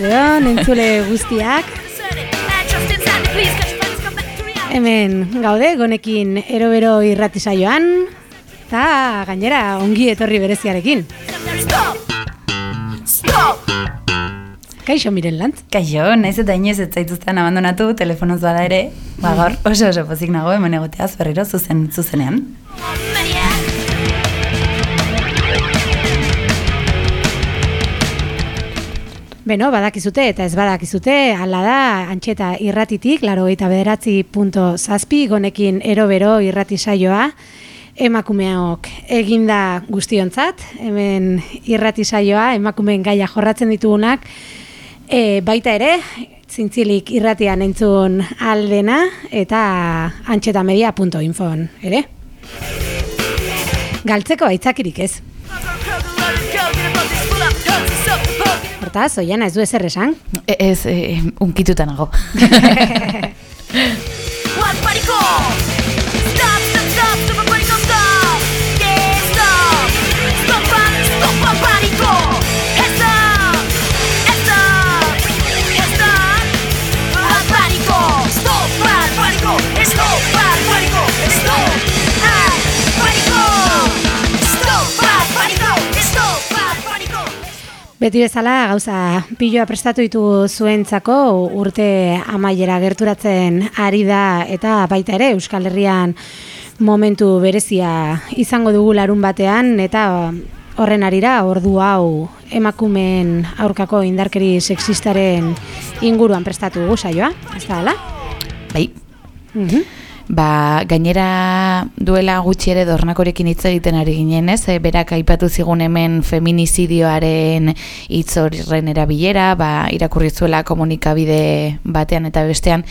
Back to reality. Hemen gaude, gonekin erobero irrati saioan. Eta gainera ongi etorri bereziarekin. Kaixo miren lantz. Kaixo, naiz eta inoiz ez zaituzten abandonatu, telefonoz bada ere, ba gaur oso oso pozik nago hemen egoteaz berriro zuzen, zuzenean. Beno, badakizute eta ez badakizute, hala da, antxeta irratitik, laro eta bederatzi punto zazpi, gonekin erobero irrati saioa, emakumeok eginda guztiontzat, hemen irrati saioa, emakumeen gaia jorratzen ditugunak, e, baita ere, zintzilik irratian entzun aldena, eta antxetamedia.infon, ere? Galtzeko aitzakirik ez. Hortaz, oiana ez du ezer esan. Ez, e, unkituta nago. Beti bezala gauza piloa prestatu ditu zuentzako urte amaiera gerturatzen ari da eta baita ere Euskal Herrian momentu berezia izango dugu larun batean eta horren arira ordu hau emakumeen aurkako indarkeri sexistaren inguruan prestatu dugu saioa, ez da hala? Bai, Mhm. Ba, gainera duela gutxi ere dornakorekin hitz egiten ari ginen, ez? E, berak aipatu zigun hemen feminizidioaren hitz horren erabilera, ba, irakurri zuela komunikabide batean eta bestean,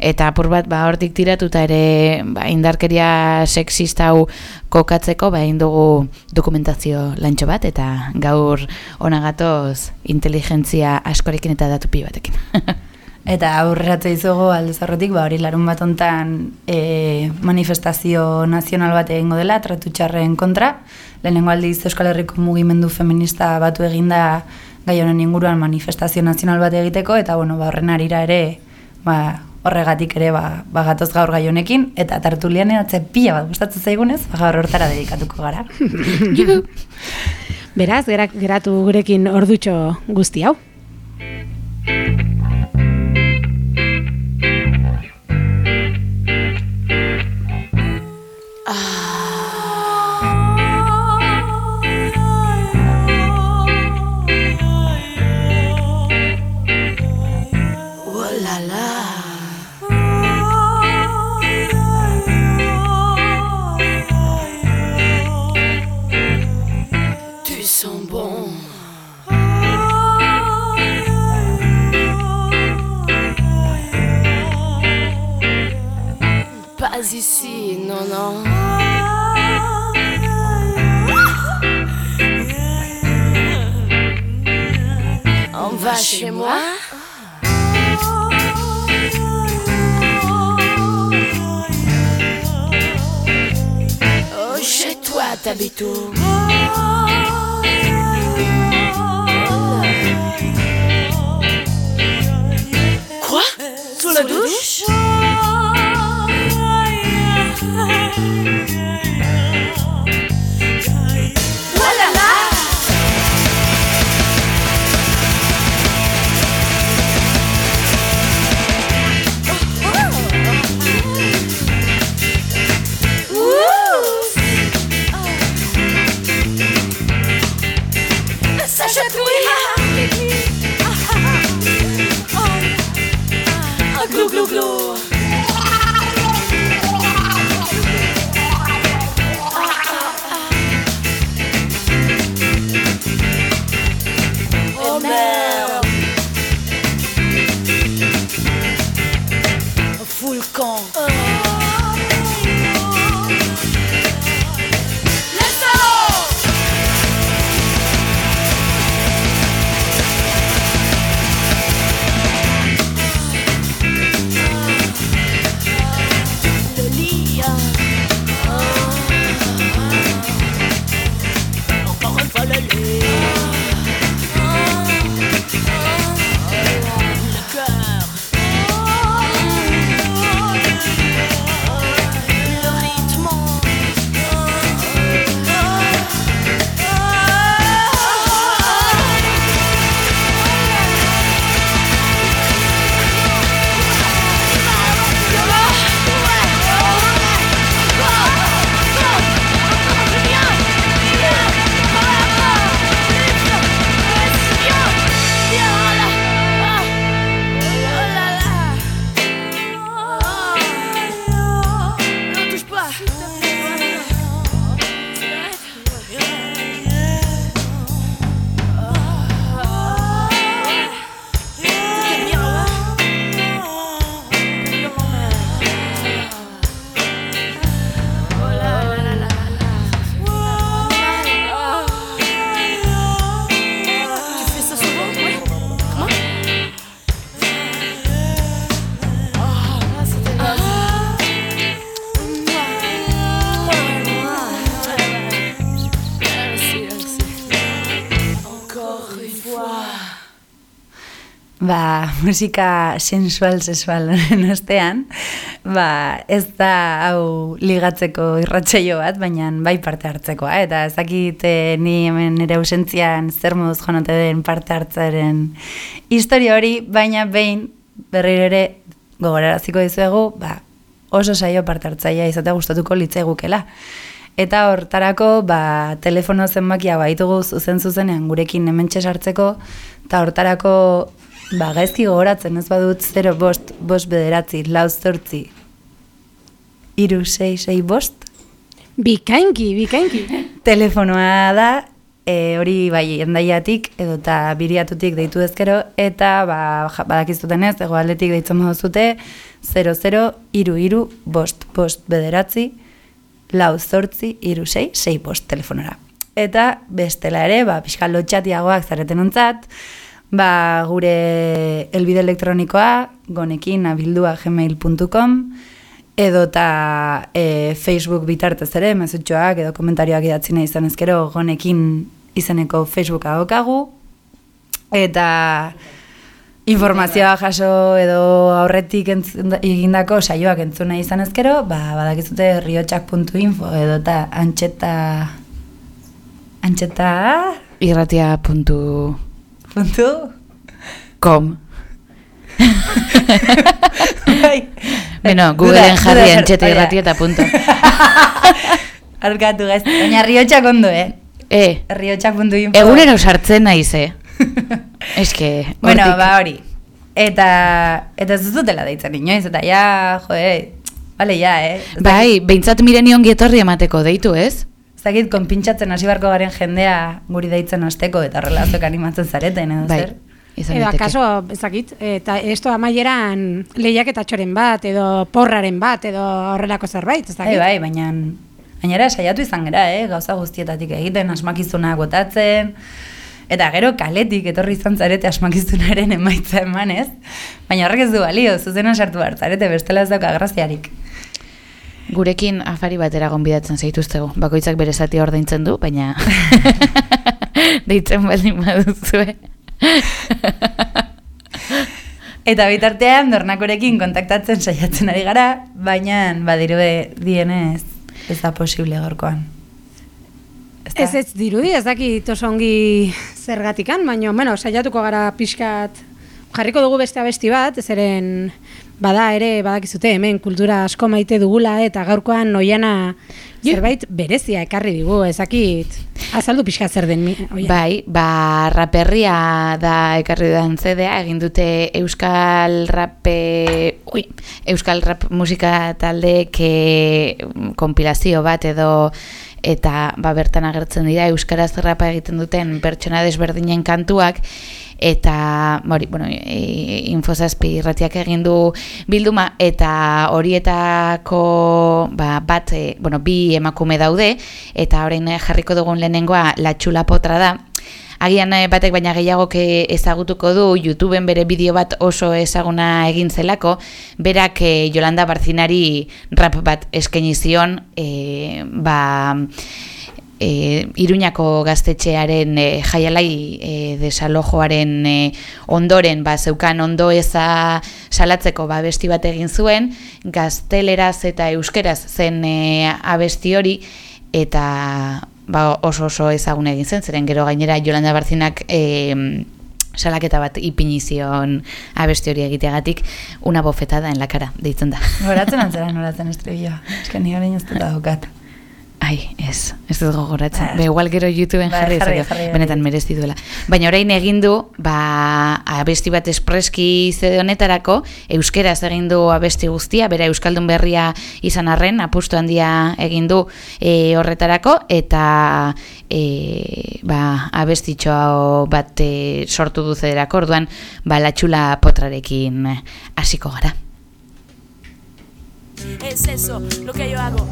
eta apur bat, ba, hortik tiratuta ere, ba, indarkeria sexista hau kokatzeko, ba, dugu dokumentazio lantxo bat, eta gaur onagatoz inteligentzia askorekin eta datu pi batekin. Eta aurreratu izugu aldezarrotik, ba hori larun bat hontan e, manifestazio nazional bat egingo dela, tratu txarren kontra. Lehenengo aldiz Euskal Herriko mugimendu feminista batu eginda gai honen inguruan manifestazio nazional bat egiteko, eta bueno, ba, horren arira ere, ba, horregatik ere ba, ba gatoz gaur gai honekin, eta tartulian eratze pila bat gustatzen zaigunez, ba, gaur hortara dedikatuko gara. Beraz, gerak, geratu gurekin ordutxo guzti hau. Quoi? Sous la douche? Musika sensual honen ostean, ba, ez da hau ligatzeko irratsaio bat, baina bai parte hartzekoa, eta ezakit eh, ni hemen nire ausentzian zer moduz jonote den parte hartzaren historia hori, baina behin berriro ere gogoraraziko dizuegu, ba, oso saio parte hartzaia izatea gustatuko litzaigukela. Eta hortarako, ba, telefono zenbakia baitugu zuzen zuzenean gurekin hementxe sartzeko, eta hortarako, ba, gaizki gogoratzen ez badut 0 bost, bost bederatzi, lau zortzi, iru, sei, sei, bost, Bikainki, bikainki. telefonoa da, e, hori bai endaiatik edo eta biriatutik deitu ezkero, eta ba, ja- badakizuten ez, ego aldetik deitzen baduzute, 00 iru iru bost, bost bederatzi, lau zortzi, iru sei, sei bost telefonora. Eta bestela ere, ba, pixka lotxatiagoak zareten ontzat, ba, gure elbide elektronikoa, gonekin abildua gmail.com, edo eta e, Facebook bitartez ere, mezutxoak edo komentarioak idatzi nahi izan ezkero gonekin izeneko Facebooka daukagu, eta informazioa jaso edo aurretik egindako saioak entzuna izan ezkero, ba, badakizute riotxak.info edo eta antxeta... Antxeta... Irratia.com Puntu? Bai. Duda- Googleen jarri da. irratia eta punto. Arkatu gaiz. Baina riotxak ondo, eh? E, Riotxak.info egunero sartzen naiz, eh? Eske, Bueno, hortik. ba hori. Eta, eta ez dutela deitzen inoiz, eta ja, joe, bale, ja, eh? Ez Bai, behintzat mireni ongi etorri emateko deitu, ez? Zakit, konpintxatzen hasi barko garen jendea guri deitzen osteko eta horrelazoek animatzen zareten, edo Bai, zer? izan Edo akaso, ezakit, eta esto amaieran lehiak eta txoren bat, edo porraren bat, edo horrelako zerbait, Bai, ezakit. bai, baina gainera saiatu izan gera, eh? gauza guztietatik egiten, asmakizunak botatzen, eta gero kaletik etorri izan zarete asmakizunaren emaitza emanez, baina horrek ez du balio, zuzena sartu behar zarete, bestela ez dauka graziarik. Gurekin afari batera gonbidatzen zaituztegu. Bakoitzak bere zati ordaintzen du, baina deitzen baldin baduzue. Eta bitartean, dornakorekin kontaktatzen saiatzen ari gara, baina badirue dienez ez da posible gorkoan. Ezta? Ez ez dirudi, ez dakit oso ongi zergatikan, baina, bueno, saiatuko gara pixkat, jarriko dugu beste abesti bat, zeren bada ere, badakizute hemen kultura asko maite dugula, eta gaurkoan noiana zerbait berezia ekarri digu, ez dakit, azaldu pixkat zer den, oian. Bai, ba, raperria da ekarri dudan zedea, egin dute Euskal Rape, ui, Euskal Rap musika taldeek eh, konpilazio bat edo eta ba, bertan agertzen dira Euskaraz rapa egiten duten pertsona desberdinen kantuak eta hori, bueno, e, infozazpi irratiak egin du bilduma. Eta horietako ba, bat, e, bueno, bi emakume daude. Eta orain jarriko dugun lehenengoa la txula potra da. Agian eh, batek baina gehiago ezagutuko du YouTubeen bere bideo bat oso ezaguna egin zelako, berak eh, Yolanda Barzinari rap bat eskaini zion, eh, ba e, Iruñako gaztetxearen e, jaialai e, desalojoaren e, ondoren, ba, zeukan ondo eza salatzeko ba, abesti bat egin zuen, gazteleraz eta euskeraz zen e, abesti hori, eta ba, oso oso ezagun egin zen, zeren gero gainera Jolanda Barzinak e, salaketa bat ipini zion abesti hori egiteagatik una bofetada en la cara, deitzen da. Goratzen antzera noratzen estribilloa. Eske ni orain ez dut daukat. Ai, ez, ez dut gogoratzen. Ah. Be, igual gero YouTubeen Ba, jarri, jarri, jarri, jarri, benetan merezi duela. Baina orain egin du, ba, abesti bat espreski zede honetarako, euskeraz egin du abesti guztia, bera euskaldun berria izan arren, apustu handia egin du e, horretarako, eta e, ba, abestitxo bat e, sortu du zederako, orduan, ba, latxula potrarekin hasiko gara. Es eso lo que yo hago.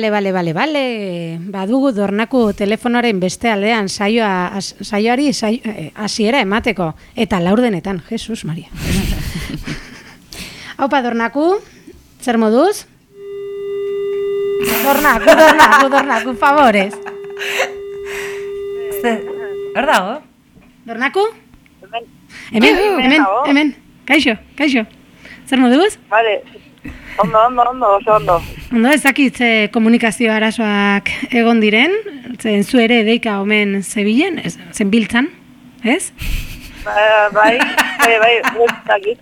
Bale, bale, bale, bale. Badugu dornaku telefonoaren beste aldean saioa, as- saioari saio, eh, hasiera emateko. Eta laurdenetan, Jesus Maria. Haupa dornaku, zer moduz? Dornaku, dornaku, dornaku, favorez. Ze, hor dago? Dornaku? Hemen, hemen, hemen. Kaixo, kaixo. Zer moduz? Vale. Ondo, ondo, ondo, oso ondo. Ondo, ez dakit ze komunikazio arazoak egon diren, zen zu ere deika omen zebilen, ez, zen biltzan, ez? Ba- Bai, bai, bai, ez dakit.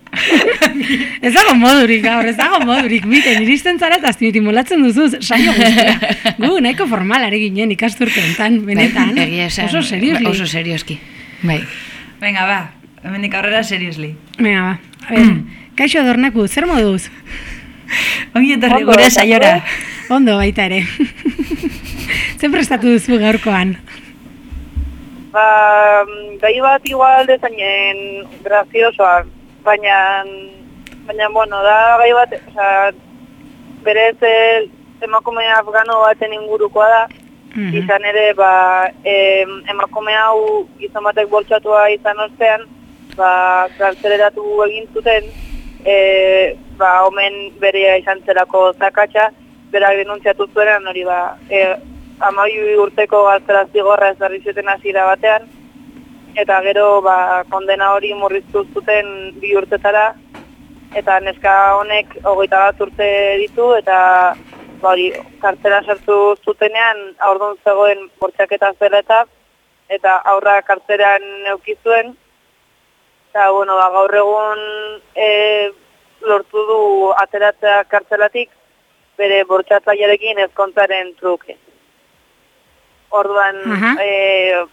Ez dago modurik gaur, ez dago modurik, miten, iristen zara eta aztimiti molatzen duzu saio guztia. Gu, nahiko formalare ginen ikasturte enten, benetan. Bai, esan, Oso seriously. Oso serioski. Bai. Venga, ba, hemendik aurrera seriously. Venga, ba, a ver, kaixo dornaku, zer moduz? Ongi etorri gure saiora. Ondo baita ere. zer prestatu duzu gaurkoan? Ba, gai bat igual dezainen graziosoa, baina, baina, bueno, da gai bat, oza, berez eh, emakume afgano baten ingurukoa da, Mhm. izan ere, ba, em, emakume hau gizon batek bortxatua izan ostean, ba, kartzeleratu egin zuten, e, ba, omen berea izan zelako zakatxa, berak denuntziatu zuenan hori ba, e, amaiu urteko gaztera zigorra ezarri zuten hasiera batean, eta gero ba, kondena hori murriztu zuten bi urtetara, eta neska honek hogeita bat urte ditu, eta ba, hori kartzela sartu zutenean aurdun zegoen bortxaketa zela eta eta aurra kartzeran neuki zuen, eta bueno, ba, gaur egun e, lortu du ateratzea kartzelatik bere bortxatzailearekin ezkontzaren truke. Orduan, Aha. e,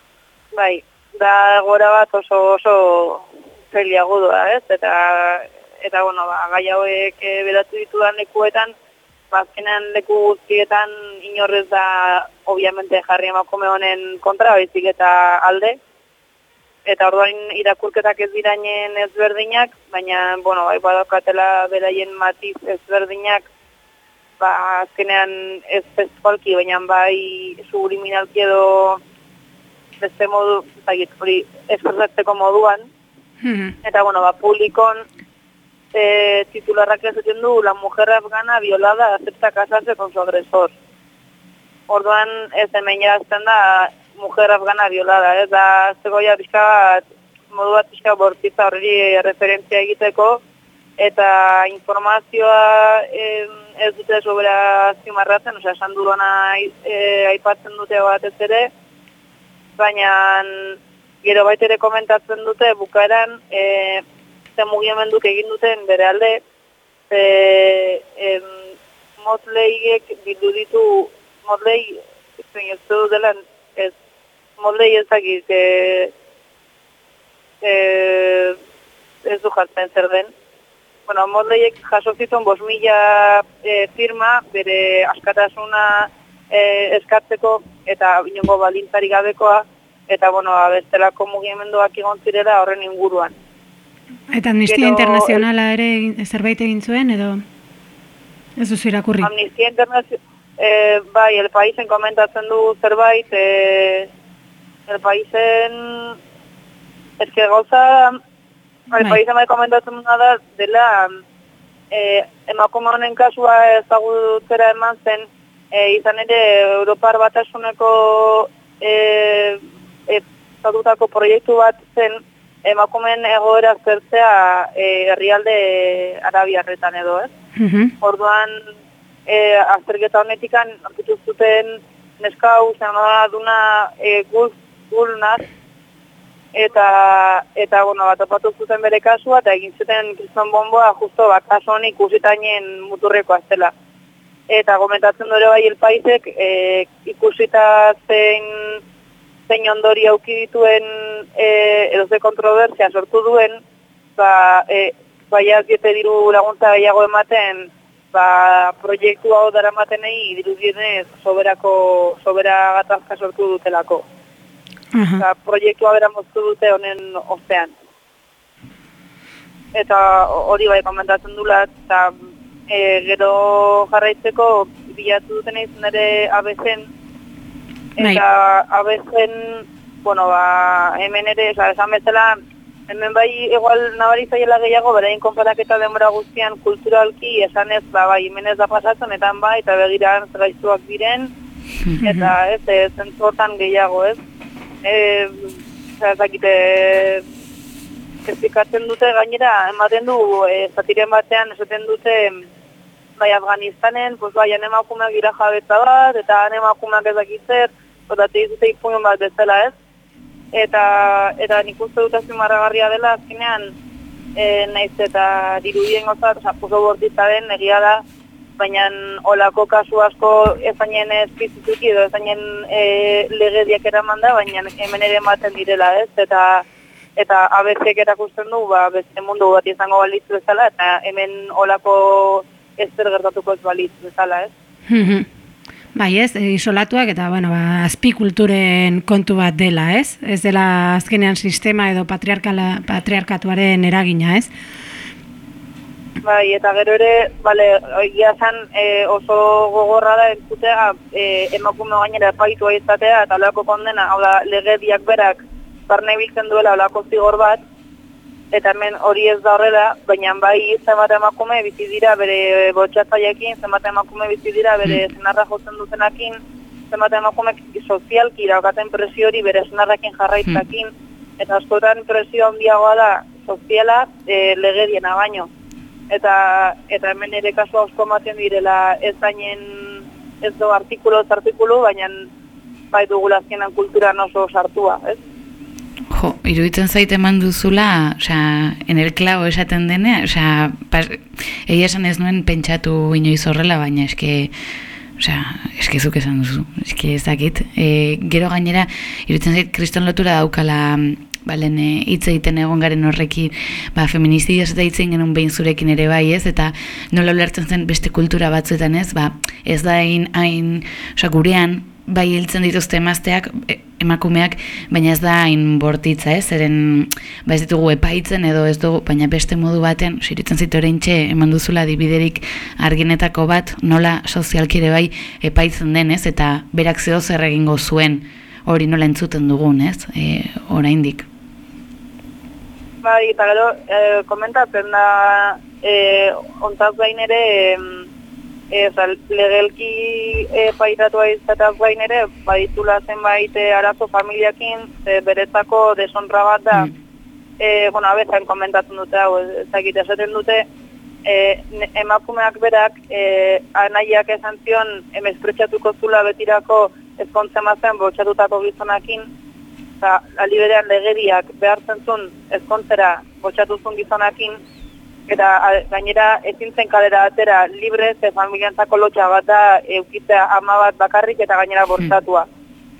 bai, da gora bat oso oso peliagudua, ez? Eta, eta bueno, ba, gai hauek e, beratu ditudan lekuetan, ba, azkenean leku guztietan inorrez da, obviamente, jarri emakume honen kontra, baizik eta alde, eta orduan irakurketak ez dirainen ezberdinak, baina, bueno, bai badaukatela beraien matiz ezberdinak, ba, azkenean ez pezkolki, baina bai subliminalki edo beste modu, zagit, hori eskorzatzeko moduan, Mhm. eta, bueno, ba, publikon e, titularrak ez duten du, la mujer afgana violada acepta casarse con su agresor. Orduan ez hemen jazten da mujer afgana violada, ez da zegoia pixka bat, modu bat pixka bortitza horri referentzia egiteko, eta informazioa em, ez dute sobera zimarratzen, osea, esan duena e, aipatzen dute batez ere, baina gero baita ere komentatzen dute bukaeran e, ze mugimenduk egin duten bere alde, e, em, Motleiek bildu ditu, Motlei, ez dela, ez, moldei ezakit, e, e, ez du jartzen zer den. Bueno, moldeiek jaso zituen bos mila e, firma, bere askatasuna e, eskatzeko eta inongo balintzarik gabekoa, eta bueno, bestelako mugimenduak egon zirela horren inguruan. Eta Amnistia Gero- Internazionala ere zerbait egin zuen, edo ez duzu irakurri? Amnistia Internazional, e, bai, el paisen komentatzen du zerbait, e, el paisen, ez que gauza, el Bai. bai komentatzen da, dela, e, emakume honen kasua ezagutzera eman zen, e, izan ere Europar batasuneko e, e, zatutako proiektu bat zen, emakumeen egoera zertzea e, herrialde arabiarretan edo, ez? Mhm. Orduan, e, azterketa honetikan, aurkitu zuten neska hau duna e, gul, gulnaz, eta, eta bueno, bat topatu zuten bere kasua, eta egin zuten kriston bomboa, justo bat kasu honi ikusitainen muturrekoa zela. Eta komentatzen dure bai elpaizek, e, ikusita zein, zein ondori auki dituen e, edo ze kontrobersia sortu duen, ba, e, baia diete diru laguntza gehiago ematen, ba, proiektu hau dara matenei dirudienez soberako, sobera gatazka sortu dutelako. Aha. Eta proiektua bera moztu dute honen ostean. Eta hori bai komentatzen dula, eta e, gero jarraitzeko bilatu duten izan ere abezen, Bai. eta abezen, bueno, ba, hemen ere, oza, esan bezala, hemen bai igual nabari zaiela gehiago, berain konparaketa denbora guztian kulturalki, esan ez, ba, bai, hemen ez da pasatzen, eta bai, eta begiran gaiztuak diren, eta ez, ez, hortan gehiago, ez? E, oza, ez dakite, esplikatzen dute gainera, ematen du, e, zatiren batean esaten dute, bai Afganistanen, pues bai, emakumeak ira jabetza bat, eta han emakumeak ez dakitzer, eta teizute ipuñon bat bezala ez. Eta, eta nik uste dut azpimarragarria dela, azkenean, e, naiz eta dirudien gozat, oza, puso bortitza den, egia da, baina olako kasu asko ezainen ez pizituki edo ezainen e, legediak eraman da, baina hemen ere ematen direla ez, eta eta abezek erakusten du, ba, beste mundu bat izango balitz bezala, eta hemen olako ez gertatuko ez balitz bezala, ez? Mhm. Bai, ez, e, isolatuak eta bueno, ba, azpikulturen kontu bat dela, ez? Ez dela azkenean sistema edo patriarkatuaren eragina, ez? Bai, eta gero ere, bale, egia zan e, oso gogorra da entzutea e, emakume gainera epaitua izatea eta olako kondena, hau da, legediak berak barne biltzen duela olako zigor bat, eta hemen hori ez da horrela, baina bai zenbat emakume bizi dira bere botxatzailekin, zenbat emakume bizi dira bere zenarra jotzen dutenakin, zenbat emakume sozialki iraukaten presio hori bere senarrakin jarraitzakin, eta askotan presio handiagoa da soziala e, legediena baino. Eta, eta hemen ere kasu asko ematen direla ez zainen ez do artikulo ez artikulu, baina bai dugula azkenan kulturan oso sartua, ez? Jo, iruditzen zait eman duzula, osea, en el clavo esaten dene, osea, egia esan ez nuen pentsatu inoiz horrela, baina eske, osea, eske zuk esan duzu, eske ez dakit. E, gero gainera, iruditzen zait, kriston lotura daukala, balen hitz egiten egon garen horrekin, ba, feministidioz eta hitz genuen behin zurekin ere bai, ez, eta nola ulertzen zen beste kultura batzuetan ez, ba, ez da hain, hain, osea, gurean, bai hiltzen dituzte emazteak, e, emakumeak, baina ez da hain bortitza, ez? Zeren, ba ez ditugu epaitzen edo ez dugu, baina beste modu baten, siritzen zitu oraintxe eman duzula dibiderik arginetako bat, nola sozialki ere bai epaitzen den, ez? Eta berak zeo zer egingo zuen hori nola entzuten dugun, ez? E, oraindik. Bai, eta gero, e, komentatzen da, e, ontaz gain ere, e, oza, legelki e, pairatua izataz gain ere, baditula zenbait e, arazo familiakin, e, beretzako desonra bat da, Mm. e, bueno, abezan komentatzen dute hau, ez dakit esaten dute, e, emakumeak berak, e, anaiak esan zion, emespretxatuko zula betirako ezkontzen mazen botxatutako gizonakin, eta aliberean legediak behartzen zuen ezkontzera botxatuzun gizonakin, eta gainera ezin zen kalera atera libre, ze familiantzako lotxa bat da eukitzea ama bat bakarrik eta gainera bortzatua.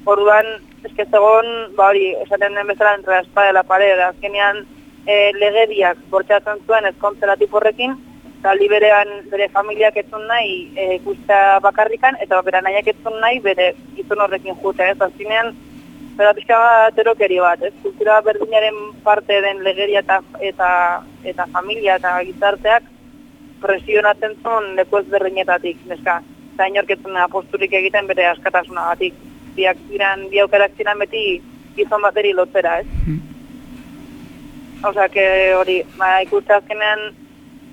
Orduan, eske zegoen, ba hori, esaten den bezala entre la espada la pared, azkenean e, legediak bortxatzen zuen ezkontzela tiporrekin, eta liberean bere familiak etzun nahi e, ikustea bakarrikan, eta bera nahiak etzun nahi bere izun horrekin jute, ez, azkenean, bera pixka bat erokeri bat, ez, kultura berdinaren parte den legedia eta, eta, eta familia eta gizarteak presionatzen zuen leku ezberdinetatik, neska, eta inorketzen aposturik egiten bere askatasunagatik. Biak ziren, bi aukerak ziren beti gizon bateri lotzera, ez? Osea, que hori, ba, ikuste azkenean,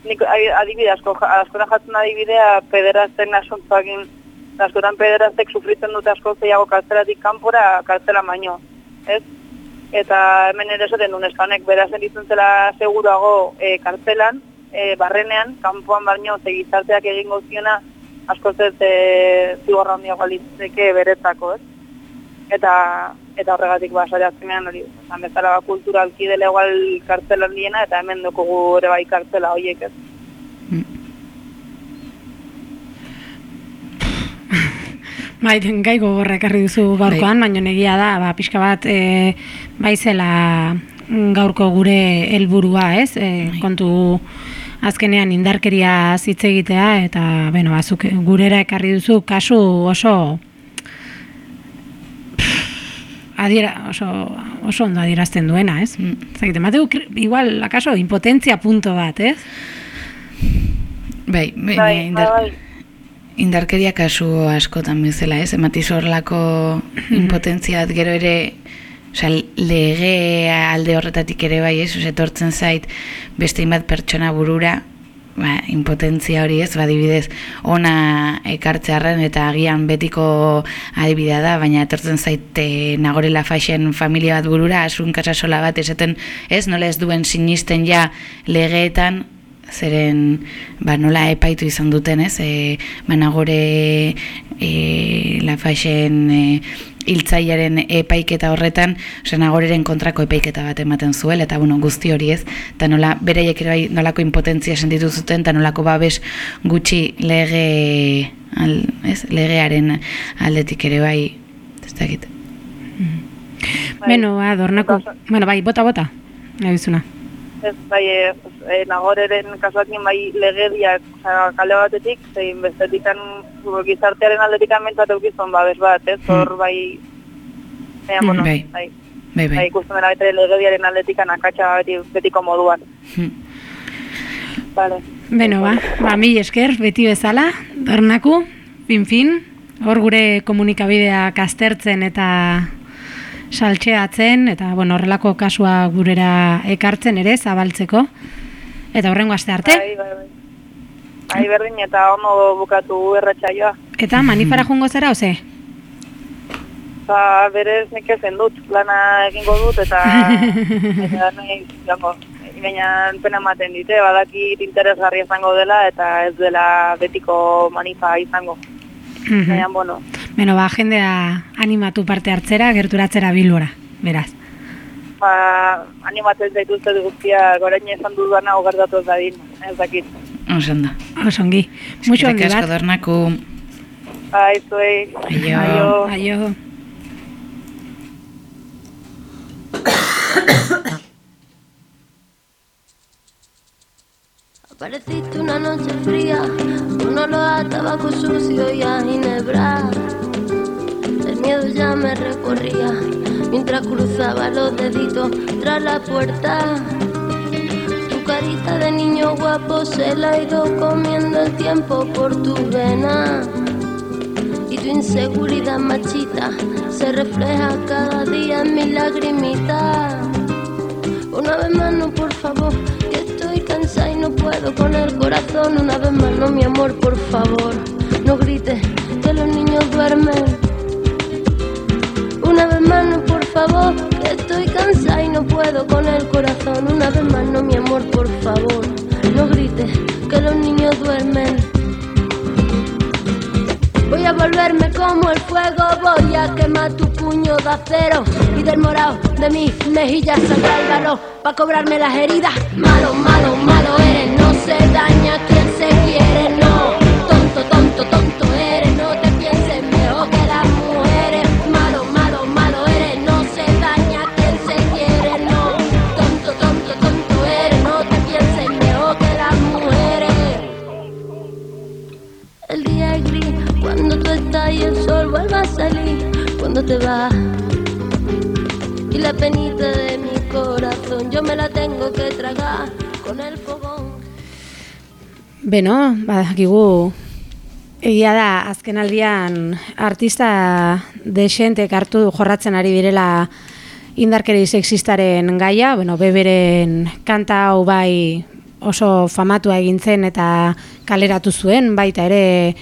nik adibide asko, askotan jatzen adibidea pederazten asontzuakin, askotan pederaztek sufritzen dute asko zeiago kartzelatik kanpora, kartzela baino, ez? Eta hemen ere esaten duen eskanek, berazen ditzen zela seguruago e, kartzelan, e, barrenean, kanpoan baino, ze gizarteak egingo ziona, askoz ez e, zigorra handiago litzeke beretzako, ez? Eta eta horregatik ba sare azkenean hori, esan bezala ba, kulturalki dela igual kartzela handiena eta hemen dugu ere bai kartzela horiek, ez? Bai, gai gogorra ekarri duzu gaurkoan, baina egia da, ba, pixka bat, e, bai zela gaurko gure helburua, ez? E, kontu azkenean indarkeria hitz egitea eta bueno, bazuk gurera ekarri duzu kasu oso adiera, oso, oso ondo adierazten duena, ez? Mm. Zagite, mateu, igual, akaso, impotentzia punto bat, ez? Bai, bai, Bai, indar, bai, indarkeria kasu askotan bezala, ez? Ematiz horrelako impotentzia bat gero ere, osea, lege alde horretatik ere bai, ez? Etortzen zait beste inbat pertsona burura, ba, impotentzia hori ez, badibidez, ona ekartzearren eta agian betiko adibidea da, baina etortzen zaite nagorela faixen familia bat burura, asun kasasola bat esaten, ez, nola ez duen sinisten ja legeetan, zeren ba, nola epaitu izan duten, ez? E, ba, nagore e, lafaixen e, hiltzaiaren epaiketa horretan, osea nagoreren kontrako epaiketa bat ematen zuel, eta bueno, guzti hori ez, eta nola, bereiek ere bai nolako impotentzia sentitu zuten, eta nolako babes gutxi lege, al, ez, legearen aldetik ere bai, ez dakit. bai. Beno, ba, dornako, bueno, bai, bota, bota, nahi bizuna. Ez, bai, e, e, nagoreren kasuakin bai legediak, osea, kale batetik, zein bestetikan gizartearen aldetikan mentzat eukizun babes bat, ez, hor bai, Baina, bueno, Bai. bai, Bai, bai, bai. ikusten dela bete legediaren aldetikan akatsa beti, betiko moduan. Hmm. Vale. Beno, ba, ba, mil esker, beti bezala, dornaku, fin-fin, hor gure komunikabideak aztertzen eta saltxeatzen, eta, bueno, horrelako kasua gurera ekartzen ere, zabaltzeko, eta horrengo aste arte. Bai, bai, bai. Bai, berdin eta ondo bukatu erratsaioa. Eta manifara jungo zara, oze? Ba, berez nik ezen dut, lana egingo dut eta eta nahi jango. Baina pena ematen dite, badakit interesgarri izango dela eta ez dela betiko manifa izango. Mhm. Baina, bueno, Beno, ba, jendea animatu parte hartzera, gerturatzera bilbora, beraz. ba, animatzen zaituzte guztia gorain esan dudana gertatu ez dadin, ez dakit. Osan da. Osongi. Mucho asko bat. dornaku. Bai, zuei. Aio. Aio. Aio. Apareciste una noche fría, con olor a tabaco sucio y a ginebra. Ya me recorría mientras cruzaba los deditos tras la puerta. Tu carita de niño guapo se la ha ido comiendo el tiempo por tu vena. Y tu inseguridad machita se refleja cada día en mi lagrimita. Una vez más, no, por favor, que estoy cansada y no puedo con el corazón. Una vez más, no, mi amor, por favor, no grites que los niños duermen. Una vez más, no, por favor, que estoy cansada y no puedo con el corazón. Una vez más, no, mi amor, por favor, no grites que los niños duermen. Voy a volverme como el fuego, voy a quemar tu puño de acero y del morado de mis mejillas saldrá el para cobrarme las heridas. Malo, malo, malo eres, no se daña Beno, badakigu egia da azken aldian artista desentek hartu jorratzen ari direla indarkeri sexistaren gaia, bueno, beberen kanta hau bai oso famatua egin zen eta kaleratu zuen, baita ere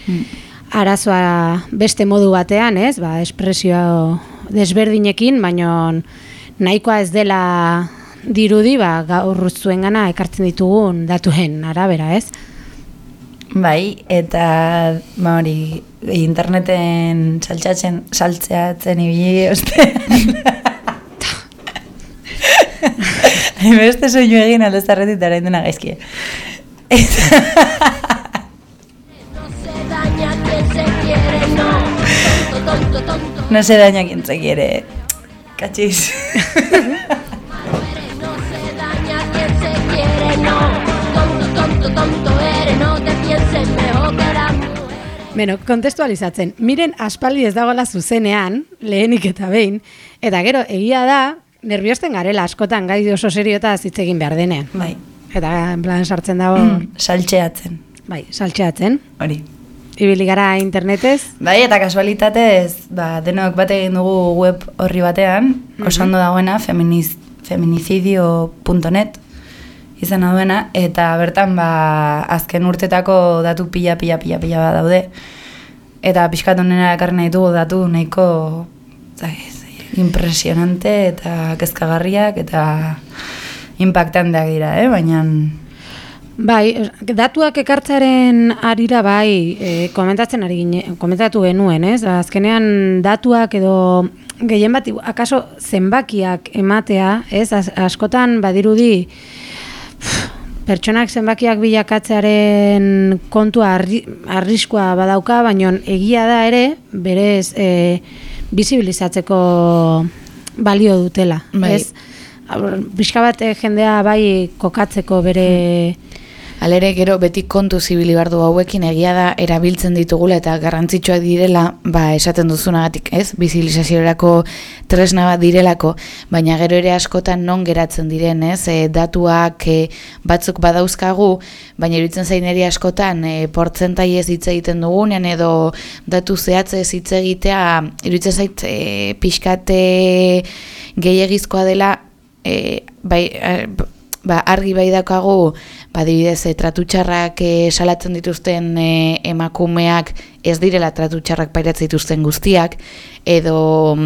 arazoa beste modu batean, ez? Ba, espresio desberdinekin, baino nahikoa ez dela dirudi, ba, gaur zuengana ekartzen ditugun datuen arabera, ez? Bai, eta ba hori, interneten saltzatzen, saltzeatzen ibili ostean. Beste soinu egin alde zarretit arain dena gaizki. No se daña quien se quiere, no. Beno, kontestualizatzen, miren aspaldi ez dagoela zuzenean, lehenik eta behin, eta gero, egia da, nerviosten garela askotan gai oso serio eta hitz egin behar denean. Bai, Eta, en plan, sartzen dago, saltzeatzen. bai, saltxeatzen. Hori. Ibili gara internetez, Bai, eta kasualitatez, ba, denok bat egin dugu web horri batean, oso ondo dagoena, feminiz, feminicidio.net izena duena, eta bertan ba, azken urtetako datu pila, pila, pila, pila bat daude. Eta pixkat honena ekarri nahi dugu datu nahiko zaiz, impresionante eta kezkagarriak eta impactanteak dira, eh? baina Bai, datuak ekartzaren arira bai, e, komentatzen ari gine, komentatu genuen, ez? Azkenean datuak edo gehien bat, akaso zenbakiak ematea, ez? Askotan badirudi pertsonak zenbakiak bilakatzearen kontua arri, arriskua badauka, baina egia da ere, berez e, bizibilizatzeko balio dutela, Bai. ez? Bizka bat eh, jendea bai kokatzeko bere... Alere gero beti kontu zibili bardu hauekin egia da erabiltzen ditugula eta garrantzitsuak direla, ba esaten duzunagatik, ez? Bizibilizaziorako tresna bat direlako, baina gero ere askotan non geratzen diren, ez? E, datuak e, batzuk badauzkagu, baina iruditzen zain eri askotan e, portzentai ez hitz egiten dugunean edo datu zehatze ez hitz egitea iruditzen zait e, pixkate gehiagizkoa dela e, bai, ba, argi bai daukagu, ba, adibidez, e, tratu txarrak e, salatzen dituzten e, emakumeak ez direla tratu txarrak pairatzen dituzten guztiak, edo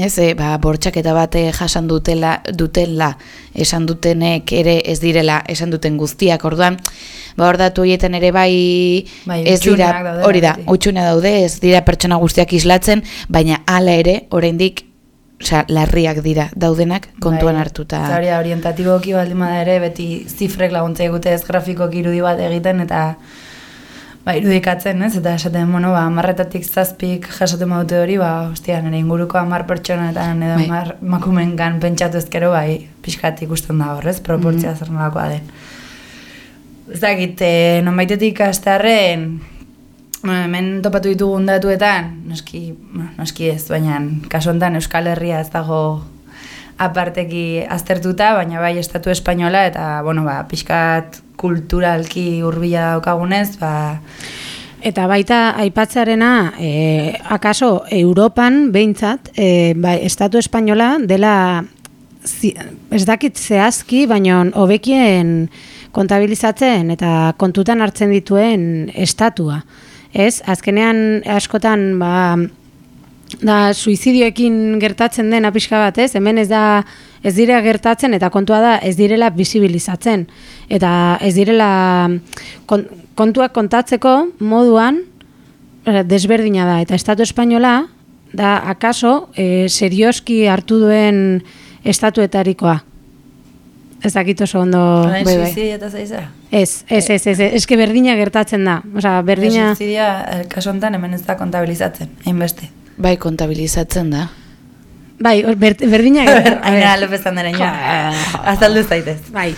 ez, e, ba, bortxaketa bate jasan dutela, dutela esan dutenek ere ez direla esan duten guztiak, orduan, ba, hor datu horietan ere bai, Bai, ez dira, hori da, utxuna daude, ez dira pertsona guztiak islatzen, baina hala ere, oraindik Osea, larriak dira daudenak kontuan Bai, hartuta. Hori da, orientatiboki baldin bada ere, beti zifrek laguntza egute ez grafikoki irudi bat egiten, eta ba, irudikatzen, ez? Eta esaten, bueno, ba, marretatik zazpik jasoten badute hori, ba, ostia, nire inguruko amar pertsonetan edo Bai. amar makumengan pentsatu ezkero, bai, pixkat ikusten da horrez, proportzia Mm. zer nolakoa den. Ez dakit, e, nonbaitetik astearren, bueno, hemen topatu ditugun datuetan, noski, noski ez, baina kasu honetan Euskal Herria ez dago aparteki aztertuta, baina bai estatu espainola eta, bueno, ba, pixkat kulturalki hurbila daukagunez, ba, Eta baita aipatzearena, e, akaso Europan behintzat, e, bai, Estatu Espainola dela, zi, ez dakit zehazki, baina hobekien kontabilizatzen eta kontutan hartzen dituen estatua. Ez, azkenean askotan, ba, da suizidioekin gertatzen den pixka bat, ez? Hemen ez da ez dira gertatzen eta kontua da ez direla bizibilizatzen eta ez direla kon, kontuak kontatzeko moduan eh, desberdina da eta estatu espainola da akaso eh, serioski hartu duen estatuetarikoa. Ez dakit oso ondo... bai, bai. suizidio eta zaiza. Ez, ez, ez, ez, ez, eske berdina gertatzen da. Osea, berdina... Suizidia, eh, kasu honetan hemen ez da kontabilizatzen, hainbeste. Bai, kontabilizatzen da. Bai, ber, berdina gertatzen. Aina, López Andaren joan. Azaldu zaitez. Bai.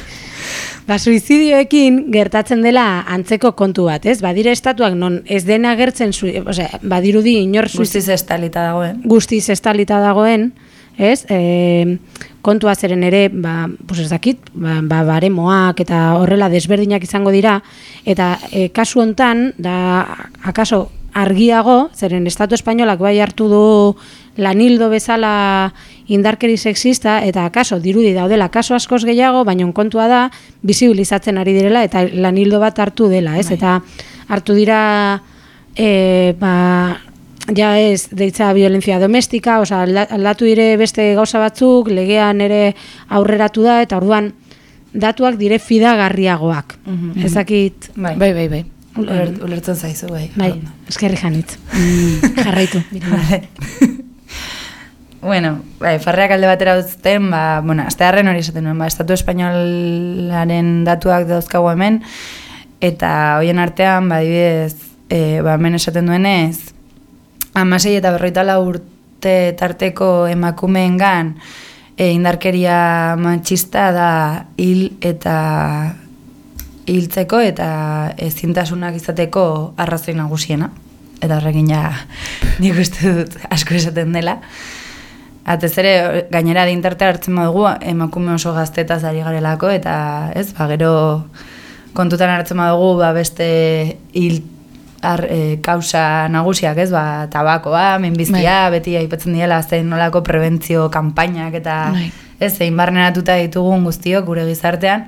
Ba, suizidioekin gertatzen dela antzeko kontu bat, ez? Badire estatuak non ez dena gertzen, osea, badirudi inor Guztiz estalita dagoen. guztiz estalita dagoen, ez? E, kontua zeren ere, ba, pues ez dakit, ba, ba, baremoak eta horrela desberdinak izango dira, eta e, kasu hontan, da, akaso, argiago, zeren Estatu Espainolak bai hartu du lanildo bezala indarkeri sexista, eta akaso, dirudi daudela, kaso askoz gehiago, baina kontua da, bizibilizatzen ari direla, eta lanildo bat hartu dela, ez? Eta hartu dira, e, ba, ja ez deitza violentzia domestika, osea alda- aldatu dire beste gauza batzuk, legean ere aurreratu da eta orduan datuak dire fidagarriagoak. Mhm. Ezakit, Bai, Bai, bai, bai. Uler- ulertzen zaizu, bai. bai, eskerri janitz. Mm, jarraitu. Vale. bueno, bai, farreak alde batera uzten, ba, bueno, astearren hori esaten nuen, ba, Estatu Espainolaren datuak dauzkagu hemen, eta hoien artean, ba, adibidez, e, ba, hemen esaten duenez, amasei eta berroita lau urte tarteko emakumeengan e, indarkeria matxista da hil eta hiltzeko eta ezintasunak izateko arrazoi nagusiena. Eta horrekin ja nik uste dut asko esaten dela. Atez ere, gainera dintarte hartzen badugu, emakume oso gaztetaz ari garelako, eta ez, ba, gero kontutan hartzen badugu, ba, beste hil ar, e, kausa nagusiak, ez, ba, tabakoa, minbiztia, beti aipatzen diela, zein nolako prebentzio kanpainak, eta Bai. ez, zein barneratuta ditugun guztiok gure gizartean,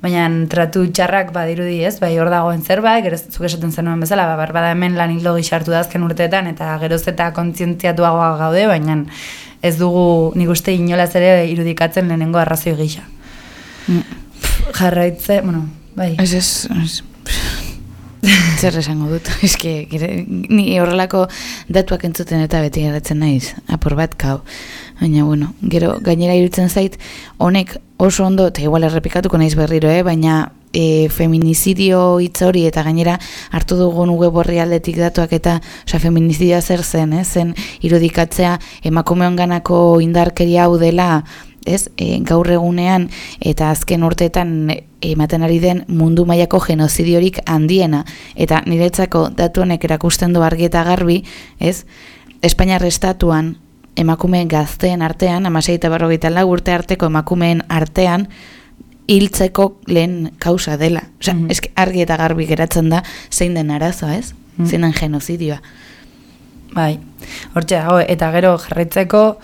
baina tratu txarrak badirudi ez, bai hor dagoen zerbait, gero zuk esaten zenuen bezala, ba, barbada hemen lan hildo gixartu da azken urteetan, eta geroz eta kontzientziatuagoa gaude, baina ez dugu nik uste inolaz ere irudikatzen lehenengo arrazoi gisa. Jarraitze, bueno, bai. Ez, ez, ez. Zer esango dut, eske, gire, ni horrelako datuak entzuten eta beti geratzen naiz, apur bat kau. Baina, bueno, gero, gainera irutzen zait, honek oso ondo, eta igual errepikatuko naiz berriro, eh? baina e, feminizidio hitz hori eta gainera hartu dugun web horri aldetik datuak eta osea, feminizidioa zer zen, eh? zen irudikatzea emakume onganako indarkeria hau dela ez, e, gaur egunean eta azken urteetan ematen ari den mundu mailako genozidiorik handiena eta niretzako datu honek erakusten du argi eta garbi, ez? Espainiar estatuan emakume gazteen artean, amasei eta berrogeita lau urte arteko emakumeen artean, hiltzeko lehen kausa dela. Osea, Mhm. eske argi eta garbi geratzen da zein den arazoa, ez? Mhm. Zein den genozidioa. Bai, hortxe dago, eta gero jarraitzeko,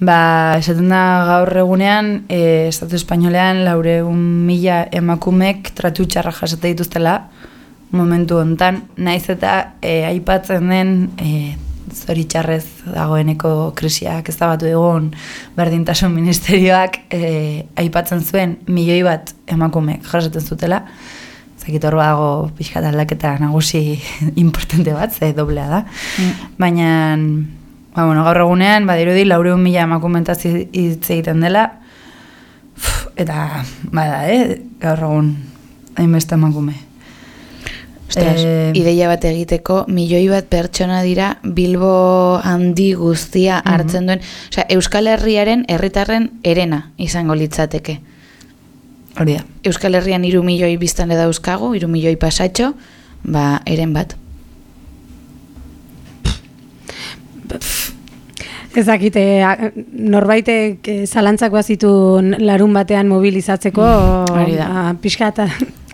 ba, esaten da gaur egunean, e, Estatu Espainolean laureun mila emakumek tratu txarra jasate dituztela momentu hontan, naiz eta e, aipatzen den e, zoritxarrez dagoeneko krisiak ez batu egon berdintasun ministerioak e, aipatzen zuen milioi bat emakumek jasaten zutela, zakit hor dago pixkat aldaketa nagusi importante bat, ze doblea da. Baina, ba, bueno, gaur egunean, badirudi, laureun mila emakumentaz hitz egiten dela, Uf, eta, bada, eh, gaur egun, hainbeste emakume. Ostras, Eh, ideia bat egiteko, milioi bat pertsona dira Bilbo handi guztia hartzen duen, osea, Euskal Herriaren herritarren erena izango litzateke. Hori da. Euskal Herrian iru milioi biztanle dauzkagu, iru milioi pasatxo, ba, eren bat. Ez dakite, norbaitek eh, zalantzako zitu larun batean mobilizatzeko, da. ba, pixkat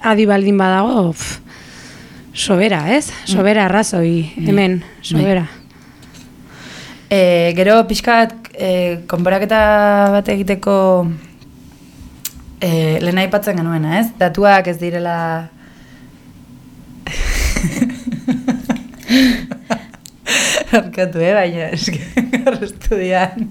adi baldin badago, pff, sobera, ez? Sobera arrazoi, hemen, sobera. E, gero pixkat, e, konparaketa bat egiteko e, lehen aipatzen genuena, ez? Datuak ez direla... Arkatu, eh? Baina, eske, gaur estudian.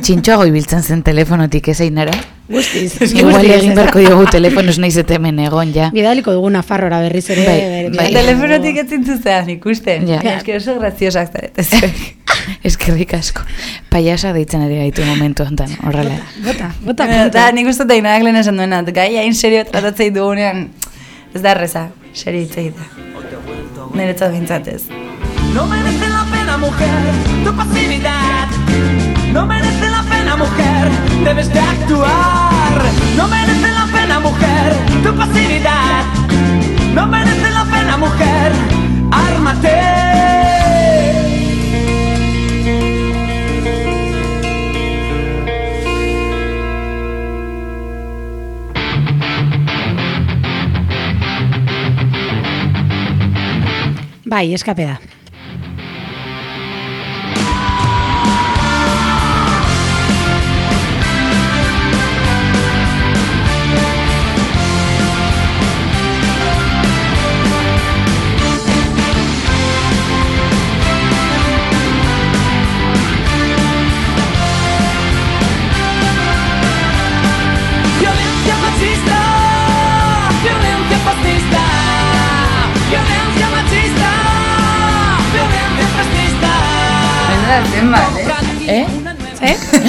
Txintxoago ibiltzen zen telefonotik ezein nara. Guztiz. Igual egin beharko diogu telefonos naiz eta hemen egon, ja. Bidaliko dugu Nafarrora berriz ere. Bai, bai. Telefonotik ez zintzuzean ikusten. Ja. Eske oso graziosak zarete zuek. Eskerrik asko. Paiasa deitzen ari gaitu momentu hontan, horrela. Bota, bota. Kontu. Da, nik uste da inadak lehen esan duena, gai hain serio tratatzei dugunean, ez da erreza, serio hitz egitea. Niretzat bintzatez. No merece la pena, mujer, tu pasividad. No merece la pena, mujer, debes de actuar. No merece la pena, mujer, tu pasividad. No merece la pena, mujer, ármate. Bai, eskape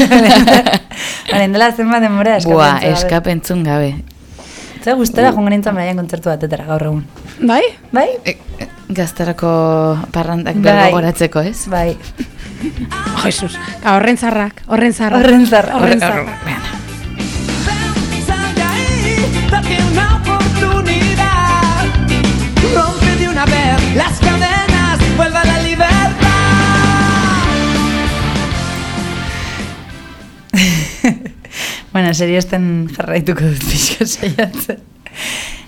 Eh? Horrela zenbat denbora eskapen. Bua, eskapentzun gabe. Ze gustara joan nintzen baian kontzertu batetara gaur egun. Bai? Bai? E, gaztarako parrandak Bai. bergogoratzeko, ez? Bai. Jesus. Ka, horren zarrak, horren zarrak. Horren zarrak. Horren Horre- zarrak. Rompe de una vez las Bueno, serio esten jarraituko dut pixka saiatzen.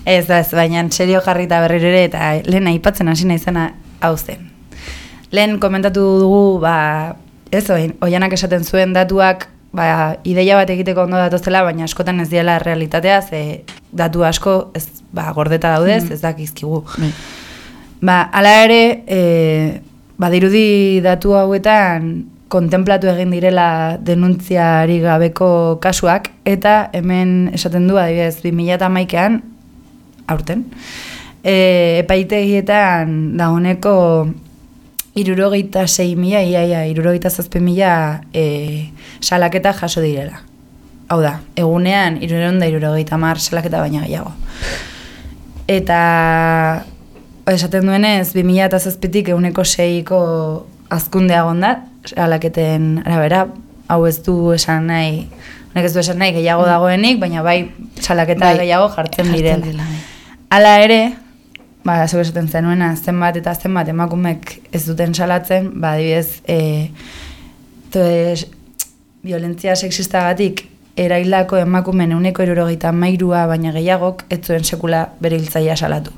Ez, ez, baina serio jarrita berriro ere eta lehen aipatzen hasi naizena hau zen. Lehen komentatu dugu, ba, ez oin, oianak esaten zuen datuak, ba, ideia bat egiteko ondo datozela, baina askotan ez diela realitatea, ze datu asko ez, ba, gordeta daudez, ez dakizkigu. bai. Ba, ala ere, e, badirudi datu hauetan kontemplatu egin direla denuntziari gabeko kasuak, eta hemen esaten du, adibidez, 2008an, aurten, e, epaitegietan dagoeneko irurogeita sei mila, ia, ia, irurogeita zazpi mila e, salaketa jaso direla. Hau da, egunean irureon da irurogeita mar salaketa baina gehiago. Eta esaten duenez, 2000 eta zazpitik eguneko seiko azkundea da, alaketen arabera, hau ez du esan nahi, honek ez du esan nahi gehiago dagoenik, baina bai salaketa Bai, gehiago jartzen jartzen direla. dela, bai. Hala ere, ba, zuk esaten zenuena, zenbat eta zenbat emakumek ez duten salatzen, ba, adibidez, e, toez, violentzia sexistagatik eraildako emakumen euneko erurogeita mairua baina gehiagok ez zuen sekula bere hiltzailea salatu.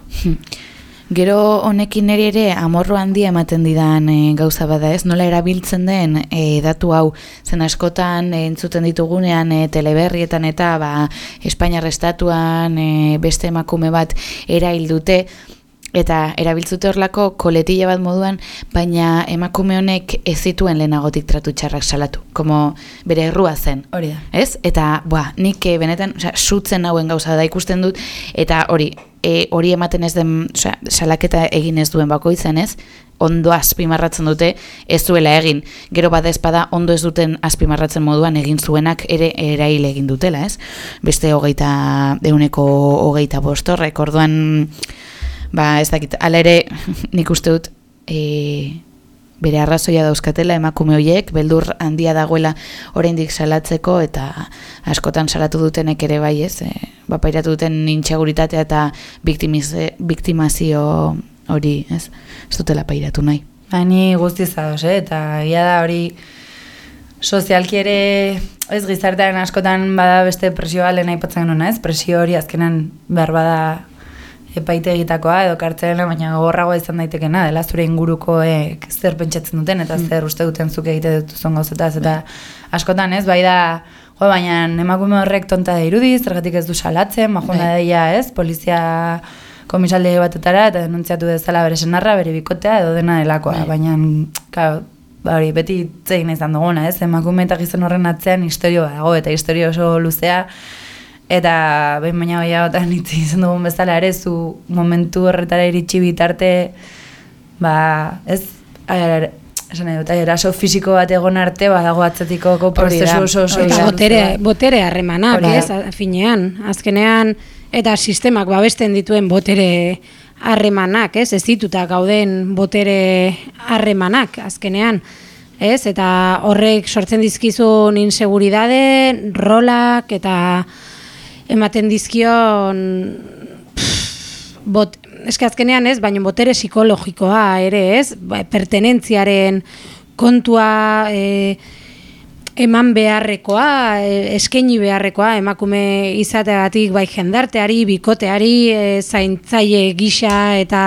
Gero honekin ere ere amorro handia ematen didan e, gauza bada ez, nola erabiltzen den e, datu hau? Zen askotan e, entzuten ditugunean e, teleberrietan eta ba, Espainiar estatuan e, beste emakume bat erail dute eta erabiltzute horlako koletilla bat moduan, baina emakume honek ez zituen lehenagotik tratu txarrak salatu, como bere errua zen. Hori da. Ez? Eta, boa, nik eh, benetan, osea, sutzen hauen gauza da ikusten dut, eta hori, e, hori ematen ez den, osea, salaketa egin ez duen bakoitzen ez, ondo azpimarratzen dute, ez duela egin. Gero bada ezpada ondo ez duten azpimarratzen moduan egin zuenak ere erail egin dutela, ez? Beste hogeita, euneko hogeita bostorrek, orduan, ba, ez dakit, ala ere, nik uste dut, e, bere arrazoia dauzkatela emakume horiek, beldur handia dagoela oraindik salatzeko eta askotan salatu dutenek ere bai ez, e, bapairatu duten intxeguritatea eta biktimazio hori ez, ez dutela pairatu nahi. Bani guztiz ados, eh? eta egia da hori sozialki ere ez gizartean askotan bada beste presioa lehen aipatzen genuen, ez? Presio hori azkenan behar bada epaitegitakoa edo kartzelena, baina gogorragoa izan daitekena, dela zure ingurukoek zer pentsatzen duten eta zer uste duten zuk egite dutuzon gauzetaz, eta askotan ez, bai da, jo, baina emakume horrek tonta da irudi, zergatik ez du salatzen, majona Bai. deia ez, polizia komisalde batetara eta denuntziatu dezala bere senarra, bere bikotea edo dena delakoa, baina, claro, ba hori, beti zein izan duguna, ez? Emakume eta gizon horren atzean historio dago, eta historio oso luzea, eta behin baina gehiagotan hitz izan dugun bezala ere, zu momentu horretara iritsi bitarte, ba, ez, ar, esan nahi dut, eraso fisiko bat egon arte, badago atzetikoko prozesu oso oso Eta botere, botere harremanak, Hori da. ez, finean, azkenean, eta sistemak babesten dituen botere harremanak, ez, ez dituta gauden botere harremanak, azkenean, ez, eta horrek sortzen dizkizun inseguridade, rolak, eta ematen dizkion bot, eske azkenean ez, baina botere psikologikoa ere ez, ba, pertenentziaren kontua, e, eman beharrekoa, e, eskaini beharrekoa, emakume izateagatik bai jendarteari, bikoteari, e, zaintzaile gisa eta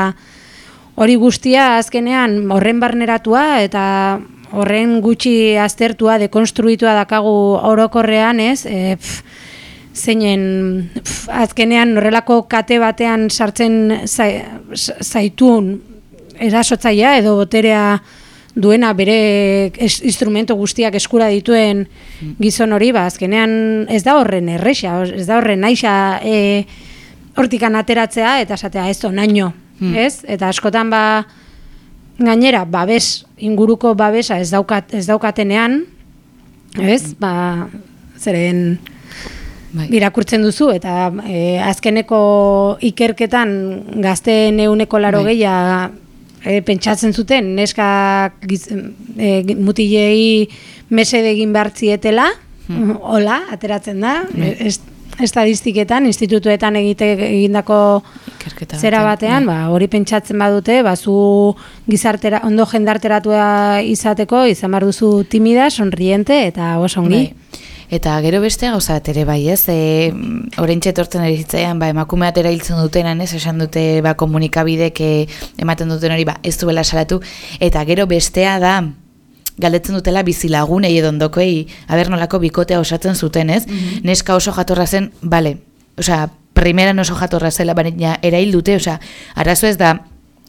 hori guztia azkenean horren barneratua eta horren gutxi aztertua, dekonstruitua dakagu orokorrean, ez? E, pf, zeinen pf, azkenean horrelako kate batean sartzen zai, zaitun erasotzaia edo boterea duena bere es, instrumento guztiak eskura dituen gizon hori, ba, azkenean ez da horren erresa, ez da horren naixa e, hortikan ateratzea eta esatea ez naino, Hmm. ez? Eta askotan ba gainera babes inguruko babesa ez daukat ez daukatenean, ez? Ba zeren Bai. irakurtzen duzu eta e, azkeneko ikerketan gazteen euneko laro Bai. gehia e, pentsatzen zuten neska giz, e, mutilei mesede egin behartzietela, hola, ateratzen da, Bai. est, estadistiketan, institutuetan egite, egindako Ikerketa zera batean, bai. ba, hori pentsatzen badute, ba, zu gizartera, ondo jendarteratua izateko, izan behar duzu timida, sonriente eta oso ongi. Bai. Eta gero beste gauza bat ere bai, ez? E, Horentxe etortzen ari zitzaian, ba, emakume atera hiltzen dutenan, ez? Esan dute, ba, komunikabidek eh, ematen duten hori, ba, ez duela salatu. Eta gero bestea da, galdetzen dutela bizilagunei edo ondokoei, aber nolako bikotea osatzen zuten, ez? Neska oso jatorra zen, bale, osea, primeran oso jatorra zela, baina erail dute, osea, arazo ez da,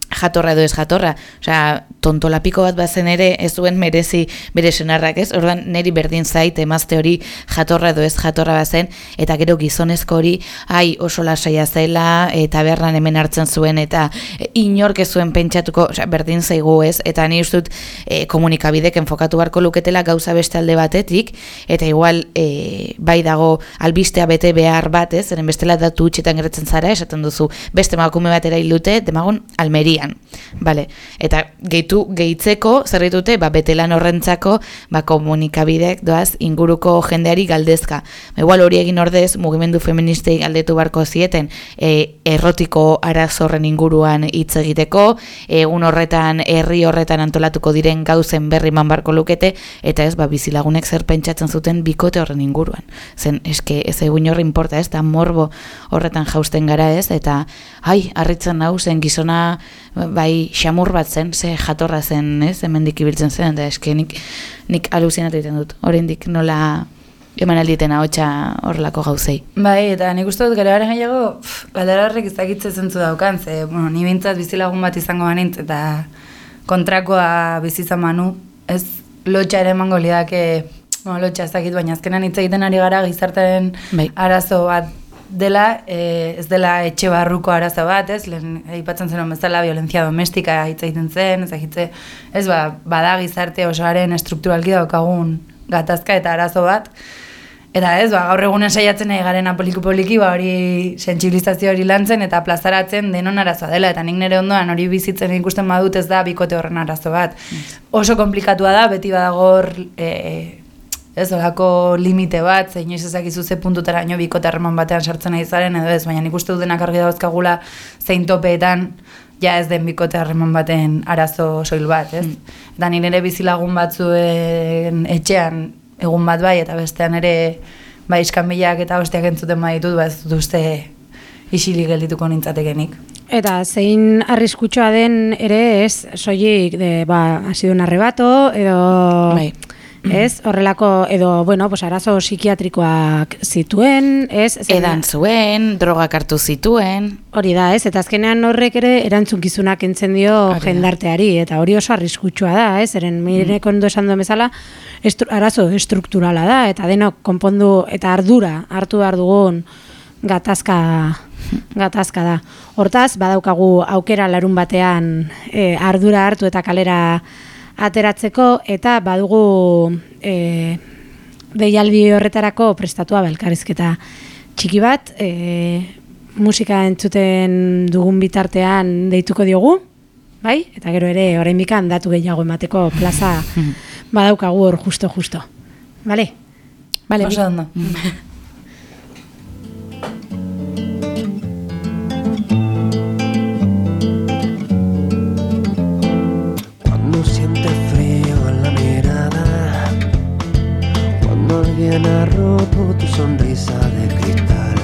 jatorra edo ez jatorra. Osea, tontolapiko bat bazen ere ez duen merezi bere senarrak, ez? Ordan neri berdin zait emazte hori jatorra edo ez jatorra bazen eta gero gizonezko hori ai oso lasaia zela eta berran hemen hartzen zuen eta e, inork ez zuen pentsatuko, osea, berdin zaigu, ez? Eta ni uste dut e, komunikabidek enfokatu beharko luketela gauza beste alde batetik eta igual e, bai dago albistea bete behar bat, ez? Zeren bestela datu utxetan gertzen zara, esaten duzu beste emakume batera hil dute, demagun Almerian. Vale. Eta gehitu gehitzeko zer ditute, ba betelan horrentzako, ba komunikabidek doaz inguruko jendeari galdezka. Igual hori egin ordez mugimendu feministei galdetu barko zieten e, errotiko arazo horren inguruan hitz egiteko, egun horretan herri horretan antolatuko diren gauzen berri man barko lukete eta ez ba bizilagunek zer pentsatzen zuten bikote horren inguruan. Zen eske ez egun horri importa, ez da morbo horretan jausten gara, ez? Eta ai, harritzen nau zen gizona bai xamur bat zen, ze jatorra zen, ez? Hemendik ibiltzen zen eta eske nik nik aluzinatu egiten dut. Oraindik nola eman alditen ahotsa horrelako gauzei. Bai, eta nik uste dut gero garen gehiago, galdera horrek izakitze zentzu daukan, ze, bueno, ni bintzat bizilagun bat izango banintz, eta kontrakoa bizizan manu, ez lotxa ere emango lidake, bueno, lotxa ez dakit, baina azkenan hitz egiten ari gara gizartaren Bai. arazo bat dela, e, ez dela etxe barruko arazo bat, ez, lehen aipatzen zen bezala violentzia domestika hitz egiten zen, ez dakitze, ez ba, bada gizarte osoaren estrukturalki daukagun gatazka eta arazo bat, Eta ez, ba, gaur egunen saiatzen nahi garen apoliko poliki, ba, hori sentsibilizazio hori lantzen eta plazaratzen denon arazoa dela. Eta nik nire ondoan hori bizitzen ikusten badut ez da bikote horren arazo bat. Oso komplikatua da, beti badagor e, ez olako limite bat, zein ez ezakizu ze puntutara ino bikote harreman batean sartzen nahi zaren, edo ez, baina nik uste dut denak argi dauzkagula zein topeetan ja ez den bikote harreman baten arazo soil bat, ez? Eta nire bizilagun batzuen etxean egun bat bai, eta bestean ere bai iskanbilak eta hostiak entzuten baditut, ba ez dut uste isilik geldituko nintzatekenik. Eta zein arriskutsua den ere ez, soilik de, ba, hasi un arrebato, edo... Bai. Ez, horrelako, edo, bueno, pues arazo psikiatrikoak zituen, ez? Zen- Edan zuen, drogak hartu zituen, Hori da, ez? Eta azkenean horrek ere erantzunkizunak entzen dio jendarteari, eta hori oso arriskutsua da, ez? Eren mirek ondo esan duen bezala, estru, arazo estrukturala da, eta denok konpondu, eta ardura hartu behar dugun gatazka, gatazka da. Hortaz, badaukagu aukera larun batean e, ardura hartu eta kalera ateratzeko, eta badugu e, deialdi horretarako prestatua belkarizketa txiki bat, e, musika entzuten dugun bitartean deituko diogu, bai? Eta gero ere oraindikan datu gehiago emateko plaza badaukagu hor justo-justo. Vale? Vale, alguien ha roto tu sonrisa de cristal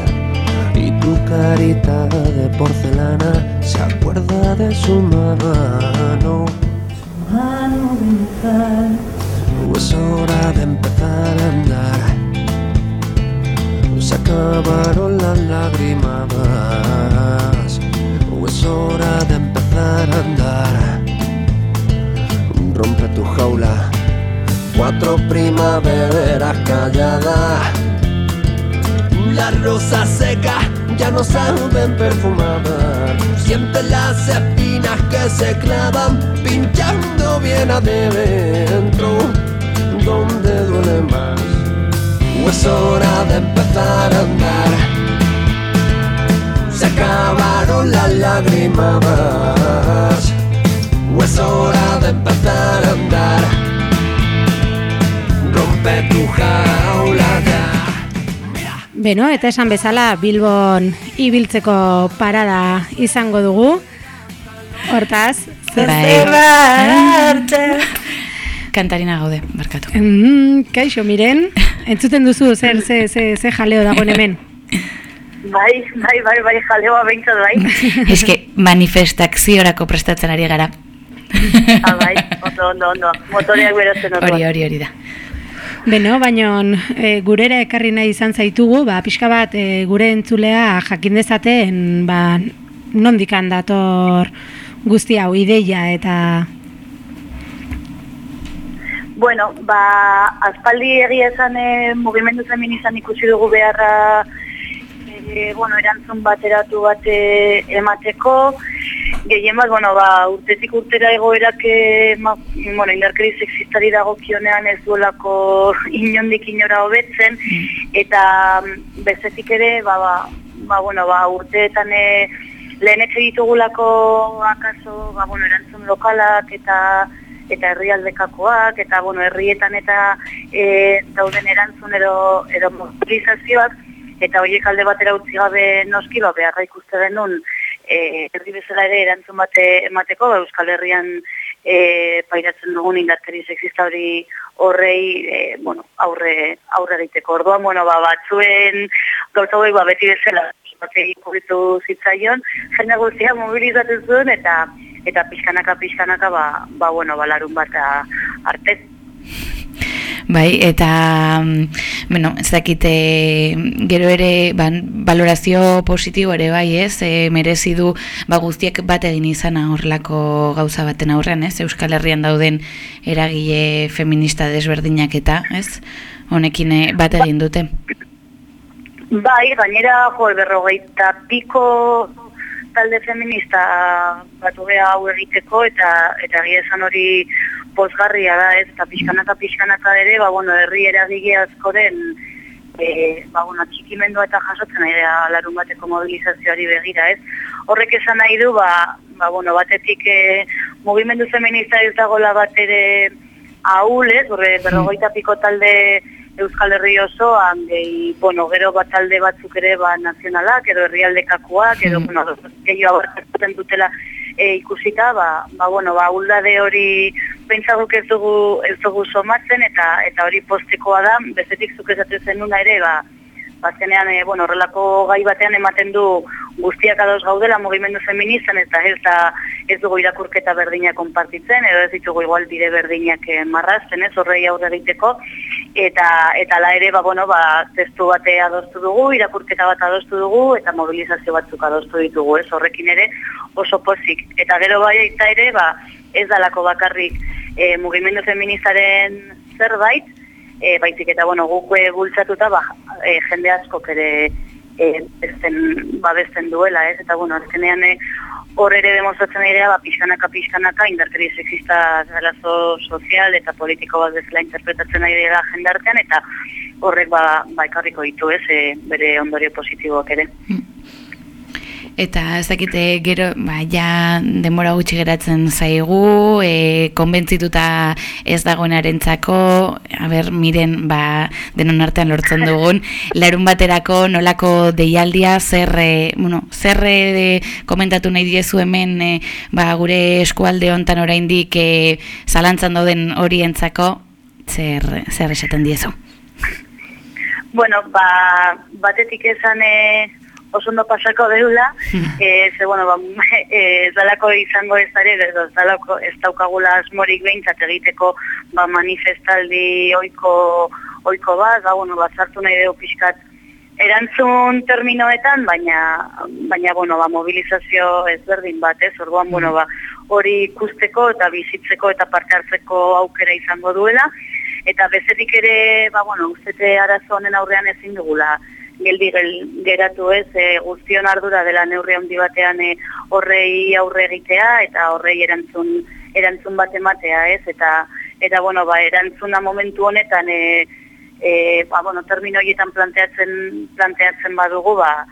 y su carita de porcelana se acuerda de su mano. Mano de mujer. Es hora de empezar a andar. Se acabaron las lágrimas. Es hora de empezar a andar. Rompe tu jaula. Cuatro primaveras calladas. Las rosas secas ya no saben perfumar. Siente las espinas que se clavan, pinchando bien adentro, donde duele más. O es hora de empezar a andar. Se acabaron las lágrimas. O es hora de empezar a andar. Rompe tu jaula ya. Beno, eta esan bezala Bilbon ibiltzeko parada izango dugu. Hortaz, Bai. Kantarina gaude, barkatu. Mm, kaixo, miren, entzuten duzu zer ze, ze, ze jaleo dagoen hemen. Bai, bai, bai, bai, jaleoa behintzat bai. Eske manifestakziorako prestatzen ari gara. ah, bai, ondo, ondo, ondo. Motoreak berotzen orduan. Hori, hori, hori da. Beno, baino e, gurera ekarri nahi izan zaitugu, ba, pixka bat e, gure entzulea jakin dezaten, ba, nondikan dator guzti hau ideia eta Bueno, ba, aspaldi egia esan e, mugimendu feministan ikusi dugu beharra e, bueno, erantzun bateratu bat emateko, gehien bat, bueno, ba, urtetik urtera egoerak e, ma, bueno, indarkeri sexistari dago kionean ez duelako inondik inora hobetzen, eta mm, bestetik ere, ba, ba, ba, bueno, ba, urteetan e, lehen etxe ditugulako akaso, ba, bueno, erantzun lokalak eta eta herrialdekakoak eta bueno, herrietan eta e, dauden erantzun edo edo mobilizazioak eta horiek alde batera utzi gabe noski ba beharra ikuste denun e, herri bezala ere erantzun bate emateko ba, Euskal Herrian e, pairatzen dugun indarkeri sexista hori horrei e, bueno, aurre aurre egiteko. Orduan bueno, ba batzuen gauza hauek ba beti bezala batei ikubitu zitzaion, jende guztia mobilizatzen zuen eta eta pixkanaka pixkanaka ba, ba bueno, ba larun bat arte. Bai, eta, mm, bueno, ez dakite, gero ere, ban, valorazio positibo ere bai, ez, e, merezi du, ba, guztiek bat egin izana horlako gauza baten aurrean, ez, Euskal Herrian dauden eragile feminista desberdinak eta, ez, honekin eh, bat egin dute. Bai, gainera, jo, berrogeita piko talde feminista batu beha hau egiteko eta eta egia esan hori pozgarria da, ez, eta pixkanaka pixkanaka ere, ba, bueno, herri eragile askoren e, ba, bueno, txikimendua eta jasotzen nahi da larun bateko mobilizazioari begira, ez. Horrek esan nahi du, ba, ba bueno, batetik e, mugimendu feminista ez dagoela bat ere ahul, ez, horre, berrogeita piko talde Euskal Herri osoan, gehi, bueno, gero bat talde batzuk ere ba, nazionalak, edo herrialdekakoak, edo, Mm. bueno, gehiago abarkatzen dutela e, ikusita, ba, ba, bueno, ba, uldade hori pentsaguk ez dugu, ez dugu somatzen, eta eta hori postekoa da, bezetik zuk esaten zenuna ere, ba, bazenean, e, bueno, horrelako gai batean ematen du guztiak ados gaudela mugimendu feministan, eta ez da ez dugu irakurketa berdina konpartitzen, edo ez ditugu igual bide berdinak eh, marrazten, ez horrei aurre egiteko, eta eta la ere ba bueno ba testu bate adostu dugu, irakurketa bat adostu dugu eta mobilizazio batzuk adostu ditugu, ez horrekin ere oso pozik. Eta gero bai aita ere ba ez dalako bakarrik e, mugimendu feministaren zerbait, e, baizik eta bueno guk bultzatuta ba e, jende askok ere e, besten, babesten duela, ez? Eta bueno, azkenean e, hor ere demostratzen dira, ba, pixkanaka, pixkanaka, indarkeri sexista arazo sozial eta politiko bat bezala interpretatzen ari dira jendartean, eta horrek ba, ba ekarriko ditu ez, e, bere ondorio positiboak ere. Eta ez dakite gero, ba, ja denbora gutxi geratzen zaigu, e, konbentzituta ez dagoenarentzako, a ber, miren, ba, denon artean lortzen dugun, larun baterako nolako deialdia, zer, e, bueno, zer e, komentatu nahi diezu hemen, e, ba, gure eskualde hontan oraindik e, zalantzan dauden horientzako, zer, zer esaten diezu? Bueno, ba, batetik esan e, oso ondo pasako deula, e, ze, bueno, ba, e, ez dalako izango ez ere, edo ez dalako ez daukagula asmorik behintzat egiteko ba, manifestaldi oiko, oiko bat, ba, bueno, ba, sartu nahi dugu pixkat erantzun terminoetan, baina, baina bueno, ba, mobilizazio ezberdin bat, ez, orduan, bueno, ba, hori ikusteko eta bizitzeko eta parte hartzeko aukera izango duela, eta bezetik ere, ba, bueno, ustete arazo honen aurrean ezin dugula geldi gel- geratu ez, e, guztion ardura dela neurri handi batean e, horrei aurre egitea eta horrei erantzun erantzun bat ematea, ez? Eta eta bueno, ba erantzuna momentu honetan e, e, ba, bueno, termino horietan planteatzen planteatzen badugu, ba,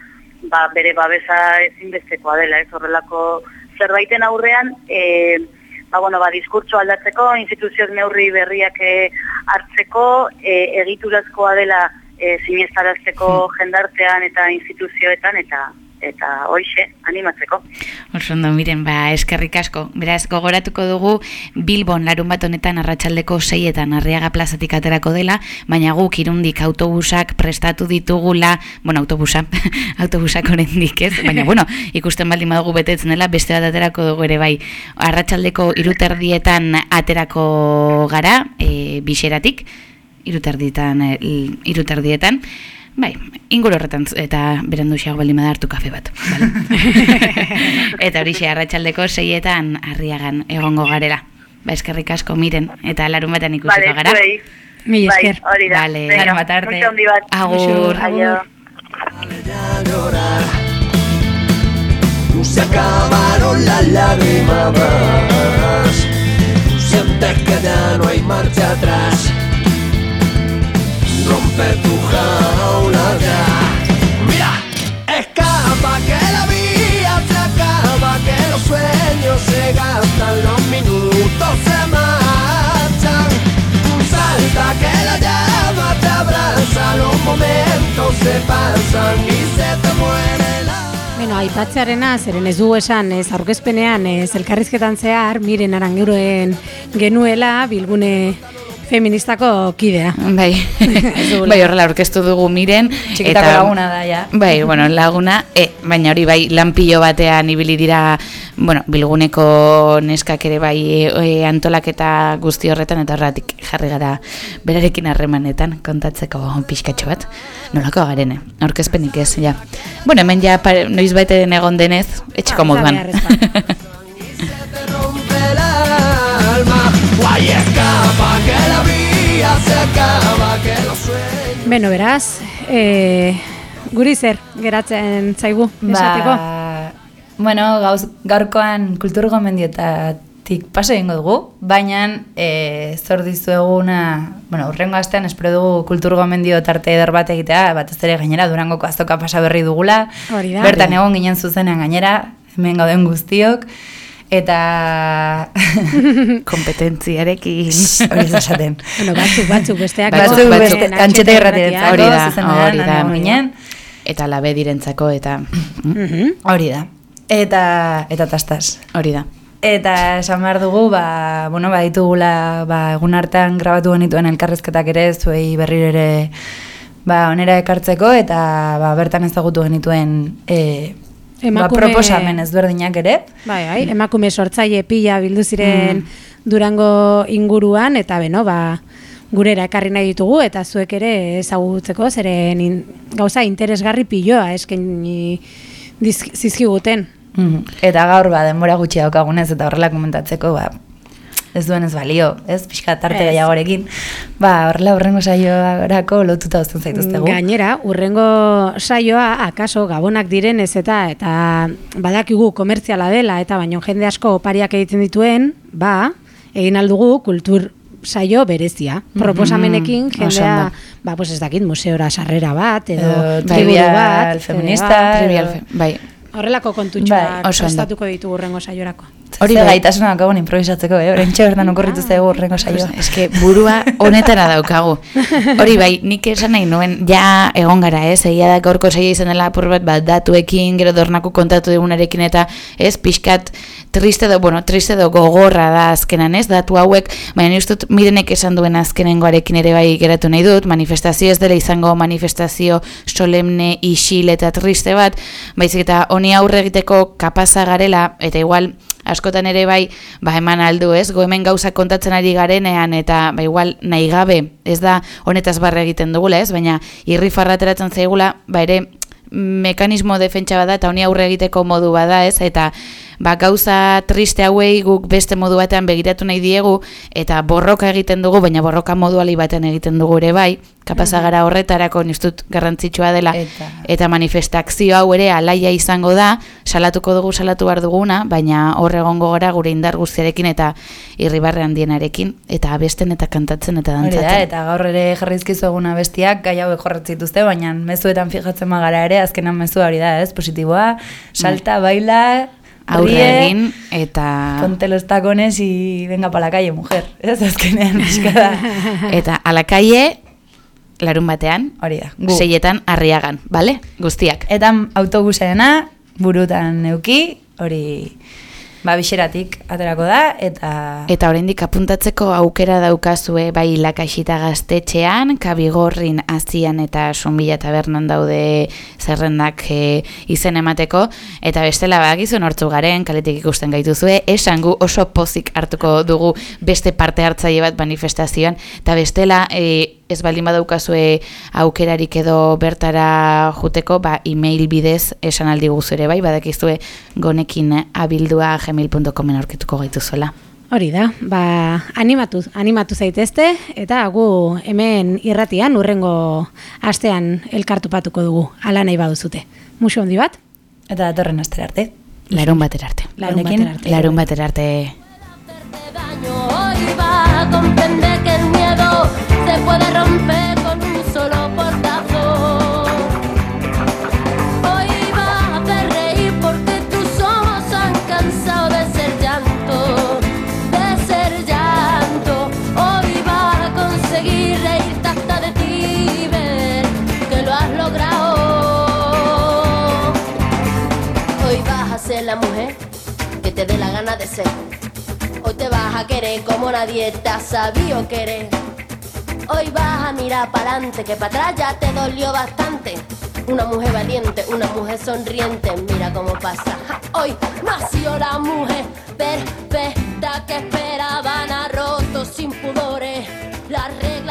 ba bere babesa ezinbestekoa dela, ez? Horrelako zerbaiten aurrean e, ba, bueno, ba, diskurtso aldatzeko, instituzioz neurri berriak e, hartzeko, e, egiturazkoa dela e, sinestarazteko jendartean eta instituzioetan eta eta hoixe animatzeko. Oso ondo, miren, ba, eskerrik asko. Beraz, gogoratuko dugu Bilbon larun bat honetan arratsaldeko seietan arriaga plazatik aterako dela, baina guk irundik autobusak prestatu ditugula, bueno, autobusa, autobusak oraindik ez, baina bueno, ikusten baldin badugu betetzen dela, beste bat aterako dugu ere bai. Arratsaldeko iruterdietan aterako gara, e, bixeratik, iruterdietan, e, l- iruterdietan, Bai, inguru horretan eta berandu xago baldin bada hartu kafe bat. Vale? eta horixe arratsaldeko seietan harriagan egongo garela. Ba, eskerrik asko miren, eta larun batean ikusiko Vale, gara. Bai, esker. hori da. Vale, Venga, larun bat arte. Agur. Aio. Se acabaron las lágrimas. Sientes que ya no hay marcha atrás. Rompe tu jaula ya. Mira, escapa que la vida se acaba, que los sueños se gastan, los minutos se marchan. Salta que la llama te abraza, los momentos se pasan y se te muere la. Bueno, aipatzearena, zeren ez dugu esan, ez aurkezpenean, ez elkarrizketan zehar, miren aranguroen genuela, bilgune feministako kidea. Bai, bai horrela aurkeztu dugu miren. Txikitako laguna da, ja. Bai, bueno, laguna, e, baina hori bai, lanpillo batean ibili dira, bueno, bilguneko neskak ere bai e, antolaketa guzti horretan, eta horretik jarri gara berarekin harremanetan kontatzeko pixkatxo bat. Nolako garene, aurkezpenik ez, ja. Bueno, hemen ja noiz baiten egon denez, etxeko Ah, moduan. Guay escapa que la vida se acaba, que los sueños. Beno, beraz, e, guri zer, geratzen zaigu, esateko. Ba, bueno, gauz, gaurkoan kultur gomendietatik paso egingo dugu, baina e, zor dizueguna, bueno, urrengo astean espero dugu kultur gomendio tarte eder bat egitea, batez ere gainera Durangoko azoka pasa berri dugula, Hori da. bertan egon ginen zuzenean gainera, hemen gauden guztiok, eta Kompetentziarekin. hori ez esaten. Bueno, batzuk, batzuk, besteak. Batzuk, batzuk, antxeta. Hori da, hori da. ginen. Eta labe direntzako, eta Mhm. Hori da. Eta, eta tastaz. hori da. Eta esan behar dugu, ba, bueno, ba, ditugula, ba, egun hartan grabatu genituen elkarrezketak ere, zuei berriro ere, ba, onera ekartzeko, eta, ba, bertan ezagutu genituen, e, ba, Emakume- proposamen ezberdinak ere. Bai, bai, emakume sortzaile pila bildu ziren Durango inguruan, eta beno, ba, gurera ekarri nahi ditugu, eta zuek ere ezagutzeko, zeren in, gauza interesgarri piloa eskaini dizk- zizkiguten. Mhm. Eta gaur, ba, denbora gutxi daukagunez, eta horrela komentatzeko, ba, ez duen ez balio, ez, pixka tarte gehiagorekin. Ba, horrela horrengo saioarako lotuta uzten zaituztegu. Gainera, urrengo saioa akaso gabonak direnez eta eta badakigu komertziala dela eta baino jende asko opariak egiten dituen, ba, egin aldugu kultur saio berezia. Proposamenekin Mhm. Oso jendea, ba, pues ez dakit museora sarrera bat edo Edo trivial bat, feminista, edo- Trivial bai. Horrelako kontutxoa Bai, prestatuko ditugu urrengo saiorako. Hori bai. gaitasuna daukagun improvisatzeko, eh? Horentxe bertan okorritu zaigu horrengo saio. Pues, eske burua honetara daukagu. Hori bai, nik esan nahi nuen, ja egon gara, ez, egia da gaurko saia izan dela apur bat, bat datuekin, gero dornako kontatu dugunarekin eta, ez, pixkat triste do, bueno, triste do gogorra da azkenan, ez, datu hauek, baina ni uste dut mirenek esan duen azkenengoarekin ere bai geratu nahi dut, manifestazio ez dela izango manifestazio solemne, isil eta triste bat, baizik eta honi aurre egiteko kapaza garela, eta igual, askotan ere bai, ba eman aldu, ez? Go hemen gauza kontatzen ari garenean eta ba igual nahi gabe, ez da honetaz barre egiten dugula, ez? Baina irri farrateratzen zaigula, ba ere mekanismo defentsa bada eta honi aurre egiteko modu bada, ez? Eta ba gauza triste hauei guk beste modu batean begiratu nahi diegu eta borroka egiten dugu, baina borroka modu ali batean egiten dugu ere bai, kapaza gara horretarako nistut garrantzitsua dela. Eta- eta manifestakzio hau ere alaia izango da, salatuko dugu salatu behar duguna, baina hor egongo gara gure indar guztiarekin eta irribarre handienarekin, eta abesten eta kantatzen eta Hori dantzatzen. da, eta gaur ere jarrizkizu eguna bestiak gai hauek jorratzen dituzte, baina mezuetan fijatzen magara ere, azkenan mezu hori da, ez? Positiboa, salta, baila, Aurre egin eta ponte los tacones y venga pa la calle, mujer. Ez azkenean, eskada. eta alakaie larun batean, Hori da, gu. seietan arriagan, bale? Guztiak. Eta autobusarena burutan neuki, hori ba bixeratik aterako da, eta... Eta oraindik apuntatzeko aukera daukazue bai lakaxita gaztetxean, kabigorrin azian eta sunbila tabernan daude zerrendak e, izen emateko, eta bestela bagizu nortzu garen, kaletik ikusten gaituzue, esangu oso pozik hartuko dugu beste parte hartzaile bat manifestazioan, eta bestela e, ez baldin badaukazue aukerarik edo bertara juteko, ba, email bidez esan aldi ere bai, badakizue gonekin abildua gmail.comen aurkituko gaituzuela. Hori da, ba, animatu, animatu zaitezte, eta gu hemen irratian urrengo astean elkartupatuko dugu, ala nahi baduzute. Musu handi bat? Eta datorren astera arte. Larun batera arte. Larun batera arte. Larun batera arte. daño hoy va te la gana de ser. Hoy te vas a querer como nadie te ha sabido querer. Hoy vas a mirar para adelante, que para atrás ya te dolió bastante. Una mujer valiente, una mujer sonriente, mira cómo pasa. Hoy nació la mujer perfecta que esperaban a rotos sin pudores. Reglas